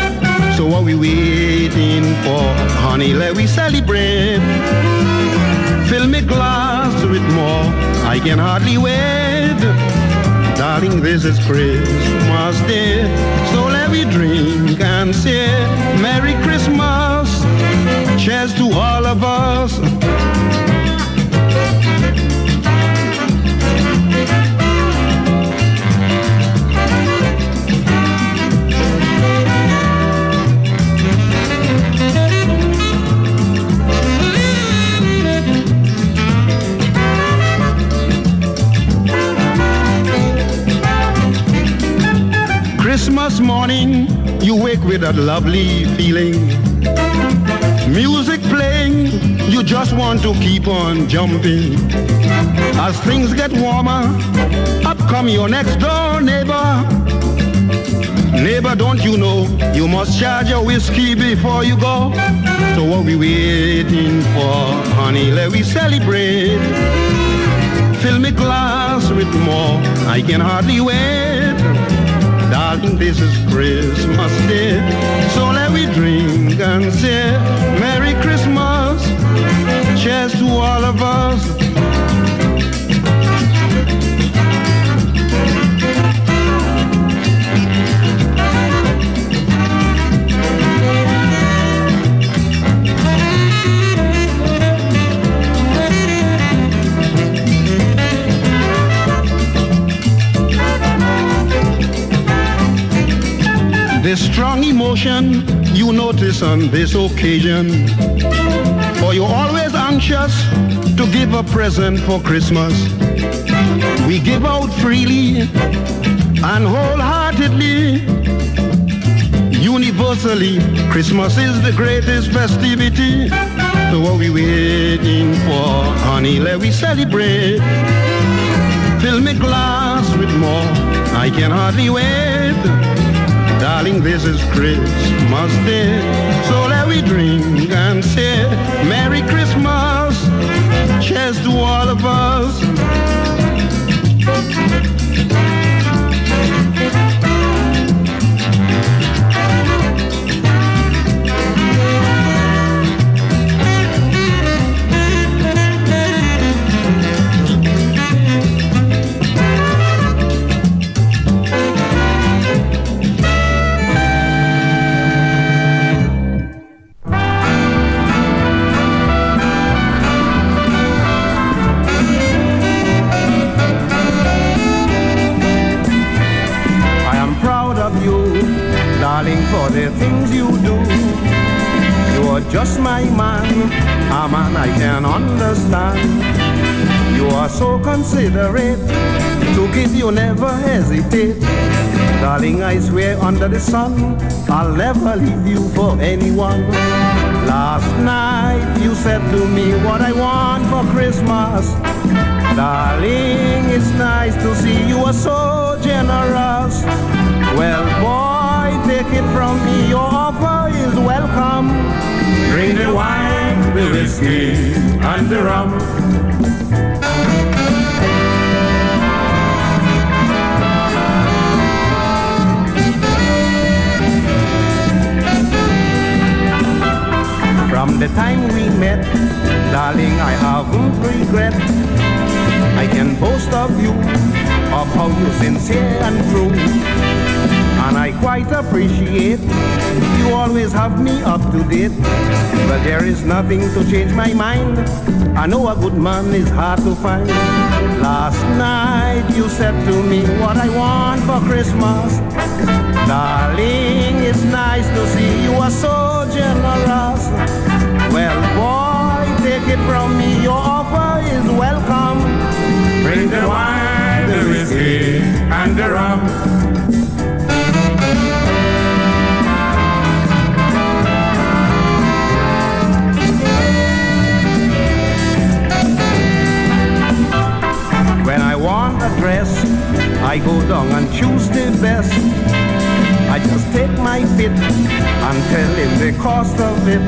So what we waiting for? Honey, let we celebrate. Fill me glass with more. I can hardly wait. Darling, this is Christmas Day. So let me drink and say Merry Christmas. Cheers to all of us. Christmas morning, you wake with that lovely feeling. Music playing, you just want to keep on jumping. As things get warmer, up come your next door neighbor. Neighbor, don't you know you must charge your whiskey before you go? So what we waiting for, honey? Let we celebrate. Fill me glass with more. I can hardly wait. Darling, this is Christmas Day. So let we drink and say Merry Christmas. Cheers to all of us. This strong emotion you notice on this occasion. For you're always anxious to give a present for Christmas. We give out freely and wholeheartedly. Universally, Christmas is the greatest festivity. So what we waiting for, honey? Let we celebrate. Fill me glass with more. I can hardly wait. Darling, this is Christmas Day. So let we drink and say Merry Christmas. Cheers to all of us. Just my man, a man I can understand. You are so considerate, to give you never hesitate. Darling, I swear under the sun, I'll never leave you for anyone. Last night you said to me what I want for Christmas. Darling, it's nice to see you are so generous. Well, boy, take it from me, your offer is welcome. Bring the wine, the whiskey, and the rum. From the time we met, darling, I haven't regret. I can boast of you, of how you're sincere and true. And I quite appreciate you always have me up to date. But there is nothing to change my mind. I know a good man is hard to find. Last night you said to me what I want for Christmas. Darling, it's nice to see you are so generous. Well, boy, take it from me, your offer is welcome. Bring the wine, the whiskey, and the rum. Dress, I go down and choose the best. I just take my fit and tell him the cost of it.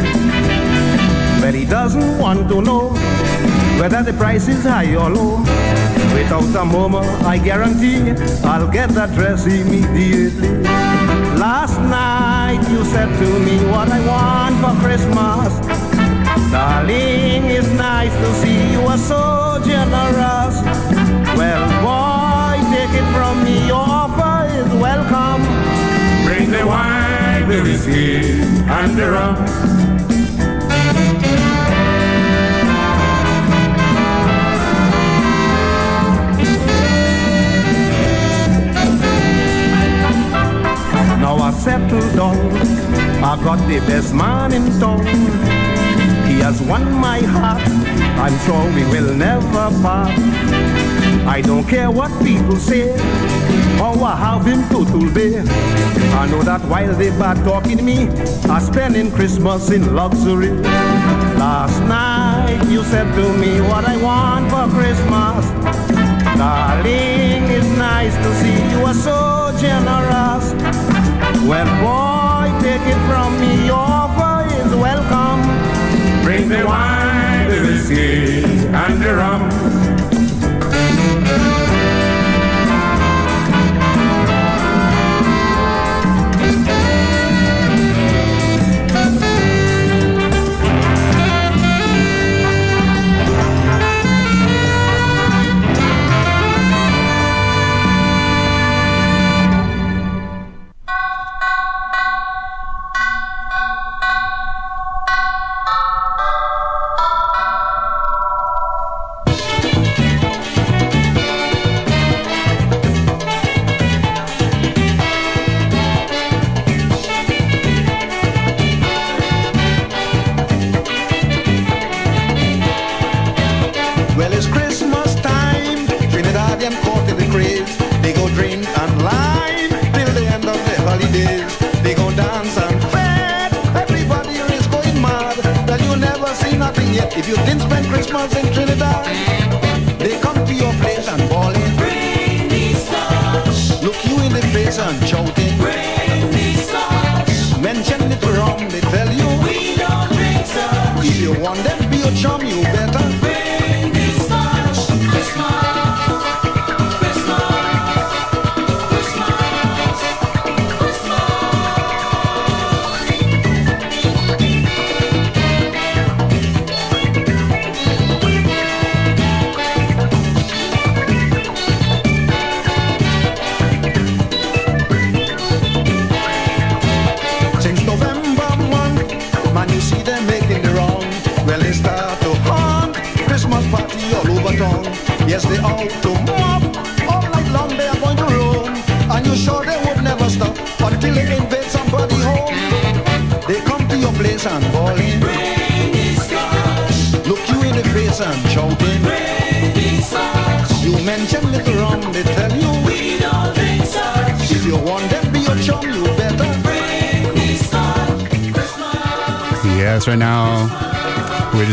But he doesn't want to know whether the price is high or low. Without a murmur, I guarantee I'll get that dress immediately. Last night you said to me what I want for Christmas. Darling, it's nice to see you are so generous. Well, boy, take it from me, your offer is welcome. Bring the wine, the whiskey, and the rum. Now I settled down, I got the best man in town. He has won my heart, I'm sure we will never part. I don't care what people say, I have him total bay. I know that while they bad talking me, I spending Christmas in luxury. Last night you said to me what I want for Christmas. Darling, it's nice to see you are so generous. Well, boy, take it from me, your offer is welcome. Bring the wine, the whiskey, and the rum.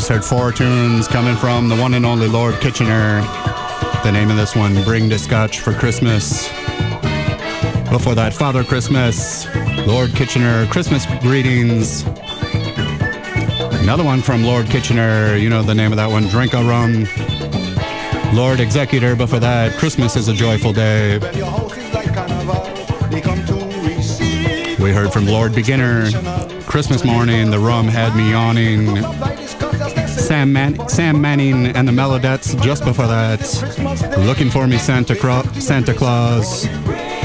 Just heard four tunes coming from the one and only Lord Kitchener. The name of this one, Bring the Scotch for Christmas. Before that, Father Christmas, Lord Kitchener, Christmas greetings. Another one from Lord Kitchener, you know the name of that one, Drink a Rum. Lord Executor, before that, Christmas is a joyful day. We heard from Lord Beginner, Christmas morning, the rum had me yawning. Sam, Man- Sam Manning and the Melodettes just before that. Looking for me, Santa, Santa Claus.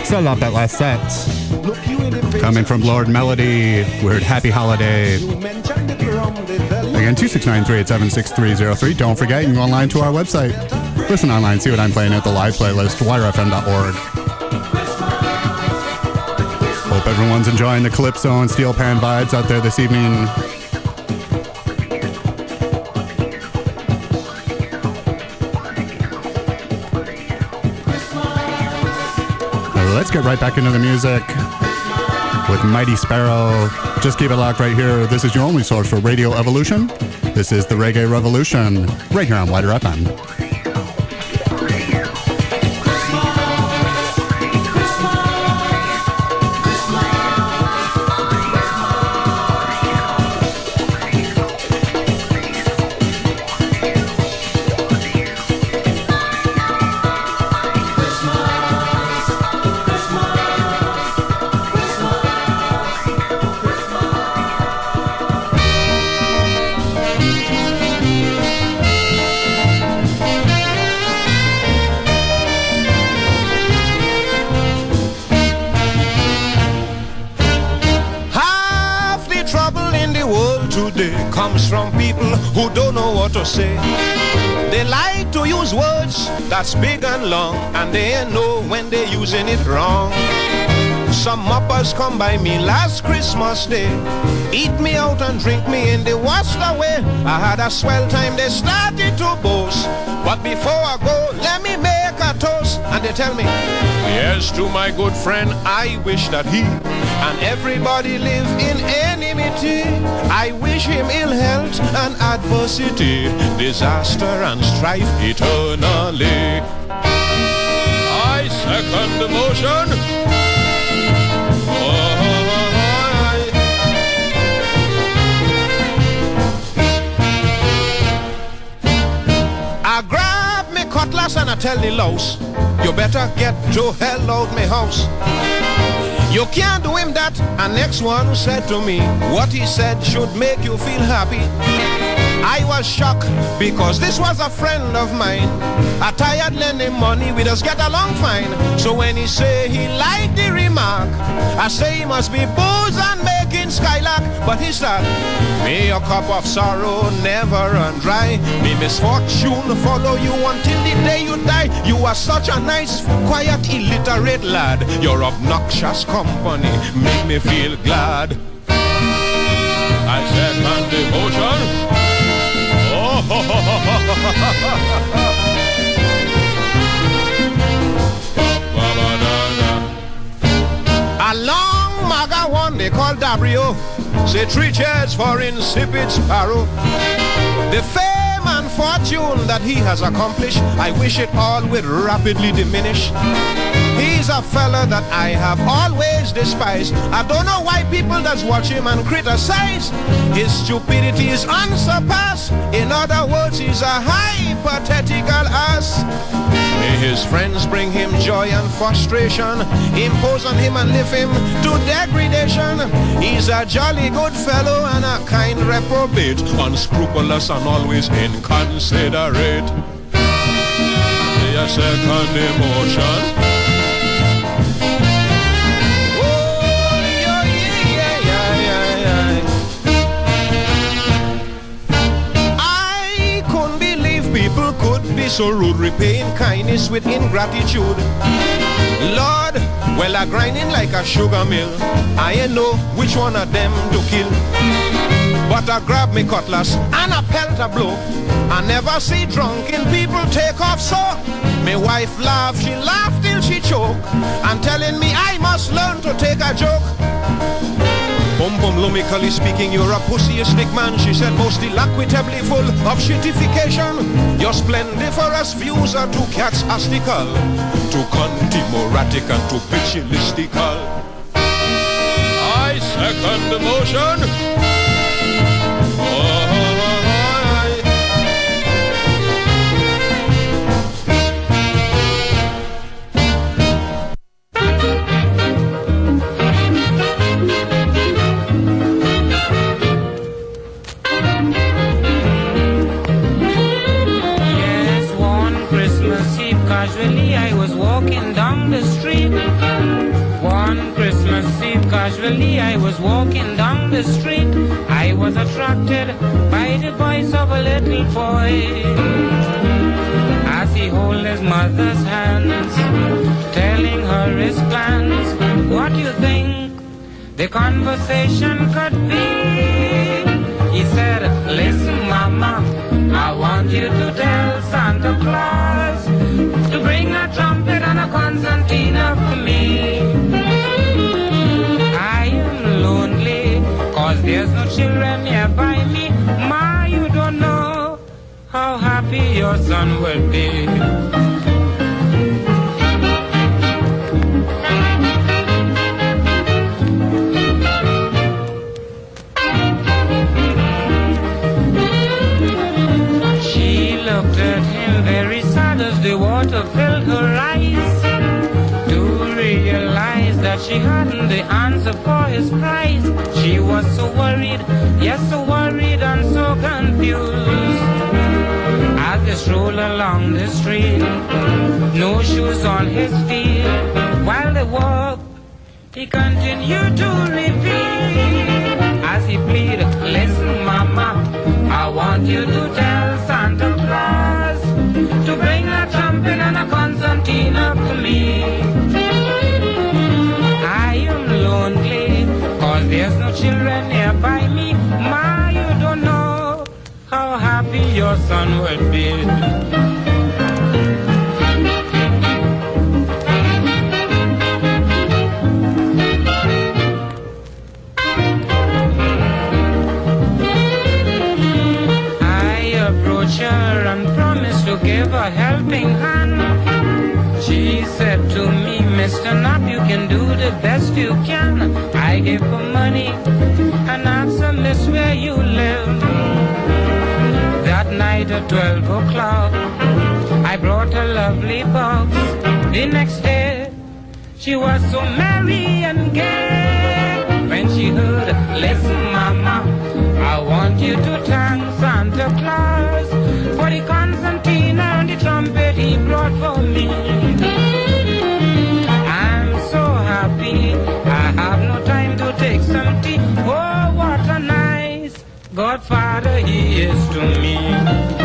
Still love that last set. Coming from Lord Melody, we heard Happy Holiday. Again, 269-387-6303. Don't forget, you can go online to our website. Listen online, see what I'm playing at the live playlist, widrfm.org. Hope everyone's enjoying the Calypso and Steel Pan vibes out there this evening. Let's get right back into the music with Mighty Sparrow. Just keep it locked right here. This is your only source for Radio Evolution. This is the Reggae Revolution, right here on WIDR FM. To say. They like to use words that's big and long, and they know when they're using it wrong. Some moppers come by me last Christmas day, eat me out and drink me in the washed away. I had a swell time, they started to boast. But before I go, let me make a toast. And they tell me, Here's to my good friend, I wish that he and everybody live in enmity. I wish him ill health and adversity, disaster and strife eternally. I second the motion. I grab me cutlass and I tell the louse, you better get to hell out me house. You can't do him that. And next one said to me, what he said should make you feel happy. I was shocked because this was a friend of mine. I tired lending money, we just get along fine. So when he say he liked the remark, I say he must be booze and making skylark. But he said, may your cup of sorrow never run dry. May misfortune follow you until the day you die. You are such a nice, quiet, illiterate lad. Your obnoxious company make me feel glad. I second devotion. Oh, [laughs] a long got one they call Dabrio. Say three cheers for insipid sparrow. The fame and fortune that he has accomplished, I wish it all would rapidly diminish. He's a fella that I have always despised. I don't know why people just watch him and criticize. His stupidity is unsurpassed. In other words, he's a hypothetical ass. May his friends bring him joy and frustration, impose on him and lift him to degradation. He's a jolly good fellow and a kind reprobate, unscrupulous and always inconsiderate. A second emotion. Be so rude, repaying kindness with ingratitude. Lord, well, I grinding like a sugar mill. I ain't know which one of them to kill. But I grab me cutlass and I pelt a blow. I never see drunken people take off so. My wife laugh, she laughed till she choke. And telling me I must learn to take a joke. Bum bum lumically speaking, you're a pussyistic man, she said, most eloquentably full of shitification. Your splendiferous views are too cats astical, too contumoratic and too bitchilistical. I second the motion. One Christmas Eve, casually I was walking down the street. I was attracted by the voice of a little boy. As he held his mother's hands, telling her his plans. What do you think the conversation could be? He said, listen mama, I want you to tell Santa Claus to bring a trumpet and a concertina how happy your son will be. She looked at him very sad as the water filled her eyes. To realize that she hadn't the answer for his prize. She was so worried, yes, so worried and so confused. As they stroll along the street, no shoes on his feet. While they walk, he continued to repeat as he pleaded, listen, mama, I want you to tell Santa Claus to bring a trumpet and a concertina for me. I am lonely, cause there's no children nearby your son would be. I approached her and promised to give a helping hand. She said to me, Mr. Knapp, you can do the best you can. I gave her money and asked her, Miss, where you live. At 12 o'clock, I brought a lovely box. The next day, she was so merry and gay when she heard, listen, mama, I want you to thank Santa Claus for the concertina and the trumpet he brought for me. I'm so happy, I have no time to take some tea. Oh, what a nice Godfather he is to me.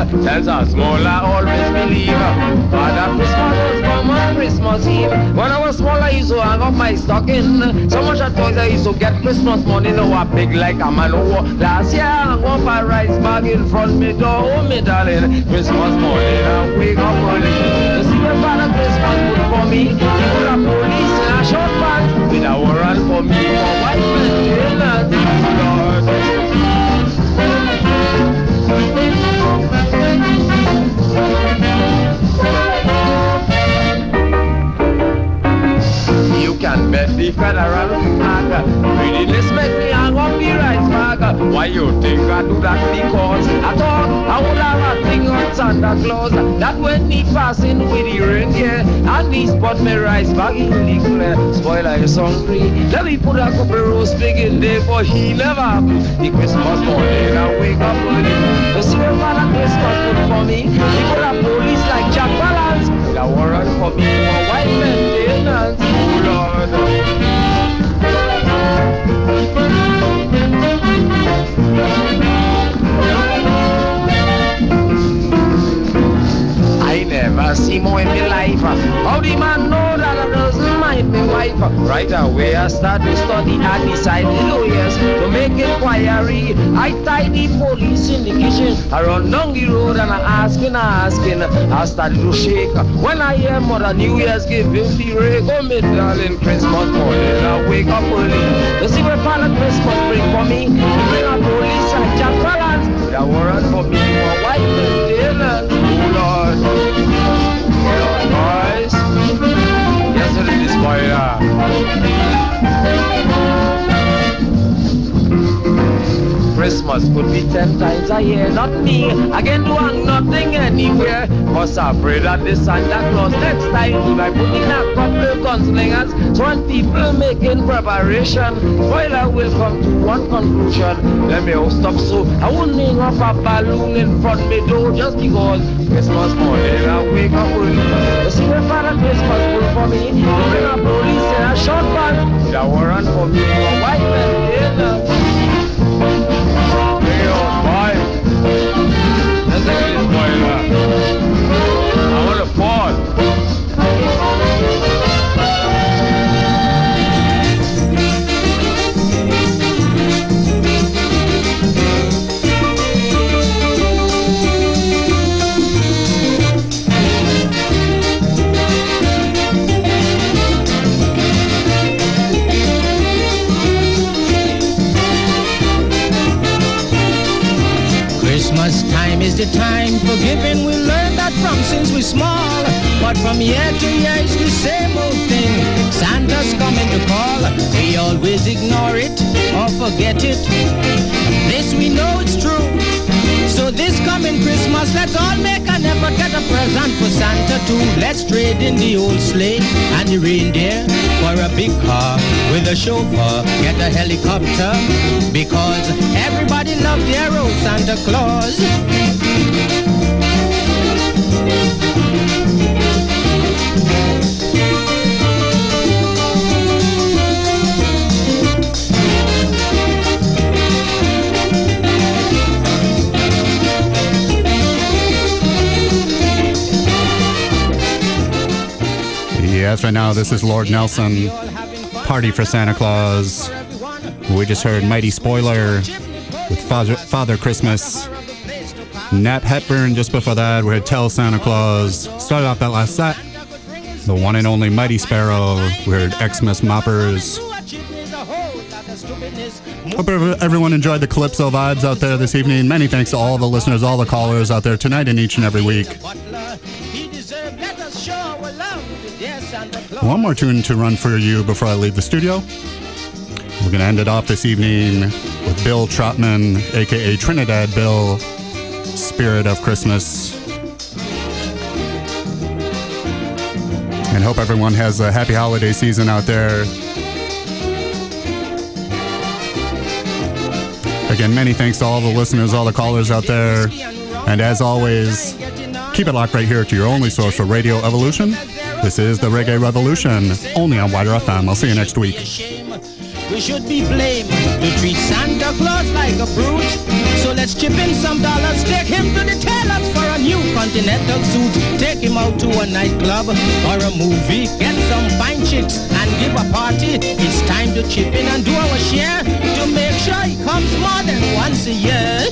Eve. Since I I always believe Father Christmas was come on Christmas Eve. When I was small, I used to hang up my stocking. So much of toys I used to get Christmas money. Now I'm big like a man. Oh, last year I hung up a rice bag in front me door. Oh, me darling, Christmas morning I wake up early. To see what Father Christmas put for me. He put a police in a short pants with a warrant for me for white men. You bet the federal. Reading this make me hang up the rice bag. Why you think I do that? Because I thought I would have a thing on Santa Claus. That when he passing with the reindeer, at least put my rice bag in the clear. Spoiler is hungry. Let me put a couple roast pig in there for he never. The Christmas morning I wake up early. The Father Christmas put for me. He put a police like Jack a warrant for me for white maintenance. Oh Lord. I never see more in my life. How the man know that I doesn't mind me wife? Right away I start to study and decide lawyers to make inquiry. I tie the police in the kitchen. I run down the road and I asking, asking. I started to shake when I hear Mother New Year's him the rake. Oh, me darling, Christmas morning I wake up early. You see what Father Christmas bring for me? Bring a police and Jack Collins. With a warrant for me for white maintenance. Oh, Lord. Lord, boys. Yes, it is, Christmas could be ten times a year, not me. I can do nothing anywhere. Cause I pray that the Santa Claus next time I put in a couple gunslingers. So when people making preparation, spoiler will come to one conclusion. Let me all stop so I won't hang up a balloon in front of me door just because Christmas morning I wake up early. You see when Father Christmas put for me, bring a police in a short bus. With a warrant for me for white men dinner. The time for giving. We learned that from since we're small. But from year to year it's the same old thing. Santa's coming to call. We always ignore it or forget it. This we know it's true. Coming Christmas Christmas, let's all make an effort, get a present for Santa too. Let's trade in the old sleigh and the reindeer for a big car with a chauffeur. Get a helicopter because everybody loves their old Santa Claus. Yes, right now this is Lord Nelson, Party for Santa Claus. We just heard Mighty Spoiler with Father, Father Christmas. Nap Hepburn just before that. We had Tell Santa Claus. Started off that last set. The one and only Mighty Sparrow. We heard Xmas Moppers. Hope everyone enjoyed the Calypso vibes out there this evening. Many thanks to all the listeners, all the callers out there tonight and each and every week. One more tune to run for you before I leave the studio. We're going to end it off this evening with Bill Trotman, aka Trinidad Bill, Spirit of Christmas. And hope everyone has a happy holiday season out there. Again, many thanks to all the listeners, all the callers out there. And as always, keep it locked right here to your only source for Radio Evolution. This is the Reggae Revolution, only on WIDR FM. I'll see you next week. We should be blamed treat Santa Claus like a brute. So let's chip in some dollars, take him to the tailors for a new continental suit. Take him out to a nightclub or a movie, get some fine chicks and give a party. It's time to chip in and do our share to make sure he comes more than once a year.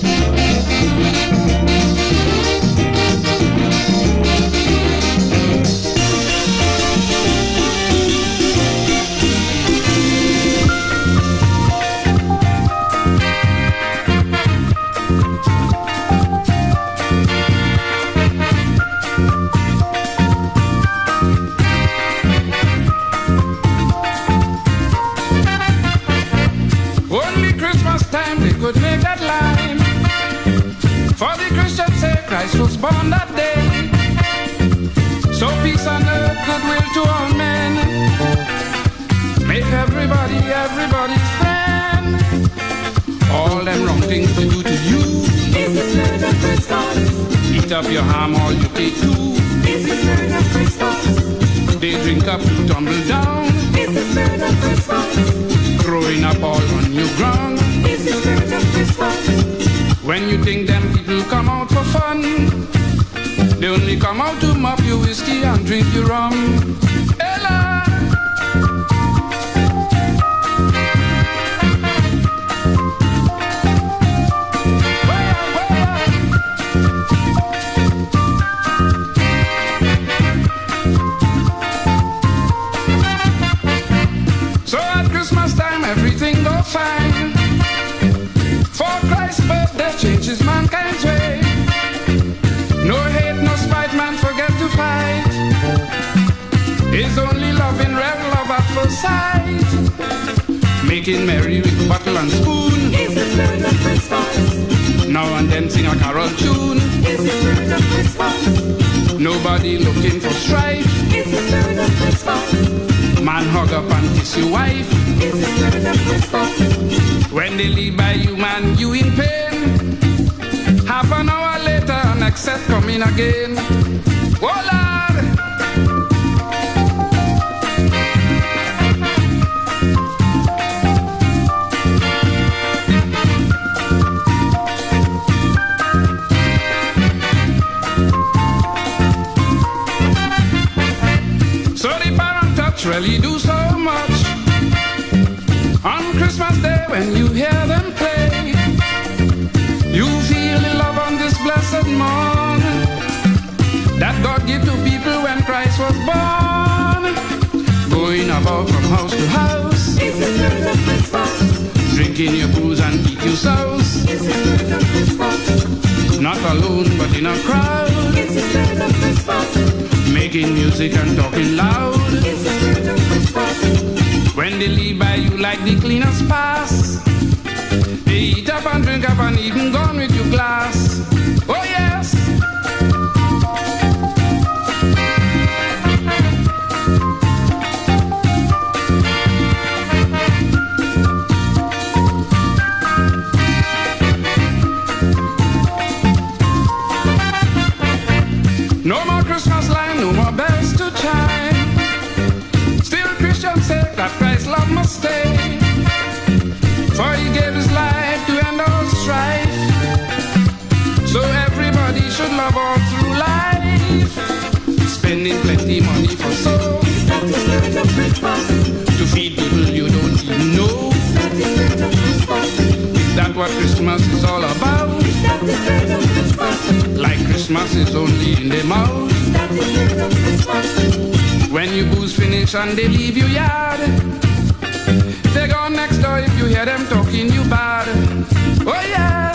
Christ was born that day. So peace on earth, goodwill to all men. Make everybody everybody's friend. All them wrong things they do to you. Is the spirit of Christmas. Eat up your ham, all you take too. Is the spirit of Christmas. They drink up, you tumble down. Is the spirit of Christmas throwing up all on your ground. The spirit of Christmas. When you think them people come for fun, they only come out to mop your whiskey and drink your rum. Ella! So at Christmas time everything go fine. For Christ's birthday changes mankind's way. It's only love in real love at first sight. Making merry with bottle and spoon. Is the spirit of Christmas. Now and then sing a carol tune. Is the spirit of Christmas. Nobody looking for strife. Is the spirit of Christmas. Man hug up and kiss your wife. Is the spirit of Christmas. When they leave by you, man, you in pain. Half an hour later, next set coming again. Oh really do so much. On Christmas Day when you hear them play, you feel the love on this blessed morn that God gave to people when Christ was born. Going about from house to house, drinking your booze and eat your sauce. Not alone but in a crowd, making music and talking loud. When they leave by you like the cleaners pass, they eat up and drink up and even gone with your glass. That Christ love must stay. For he gave his life to end all strife. So everybody should love all through life. Spending plenty money for souls. To feed people you don't even know. Is that what Christmas is all about? Like Christmas is only in the mouth. When you booze finish and they leave you yard, they go next door if you hear them talking you bad. Oh yeah.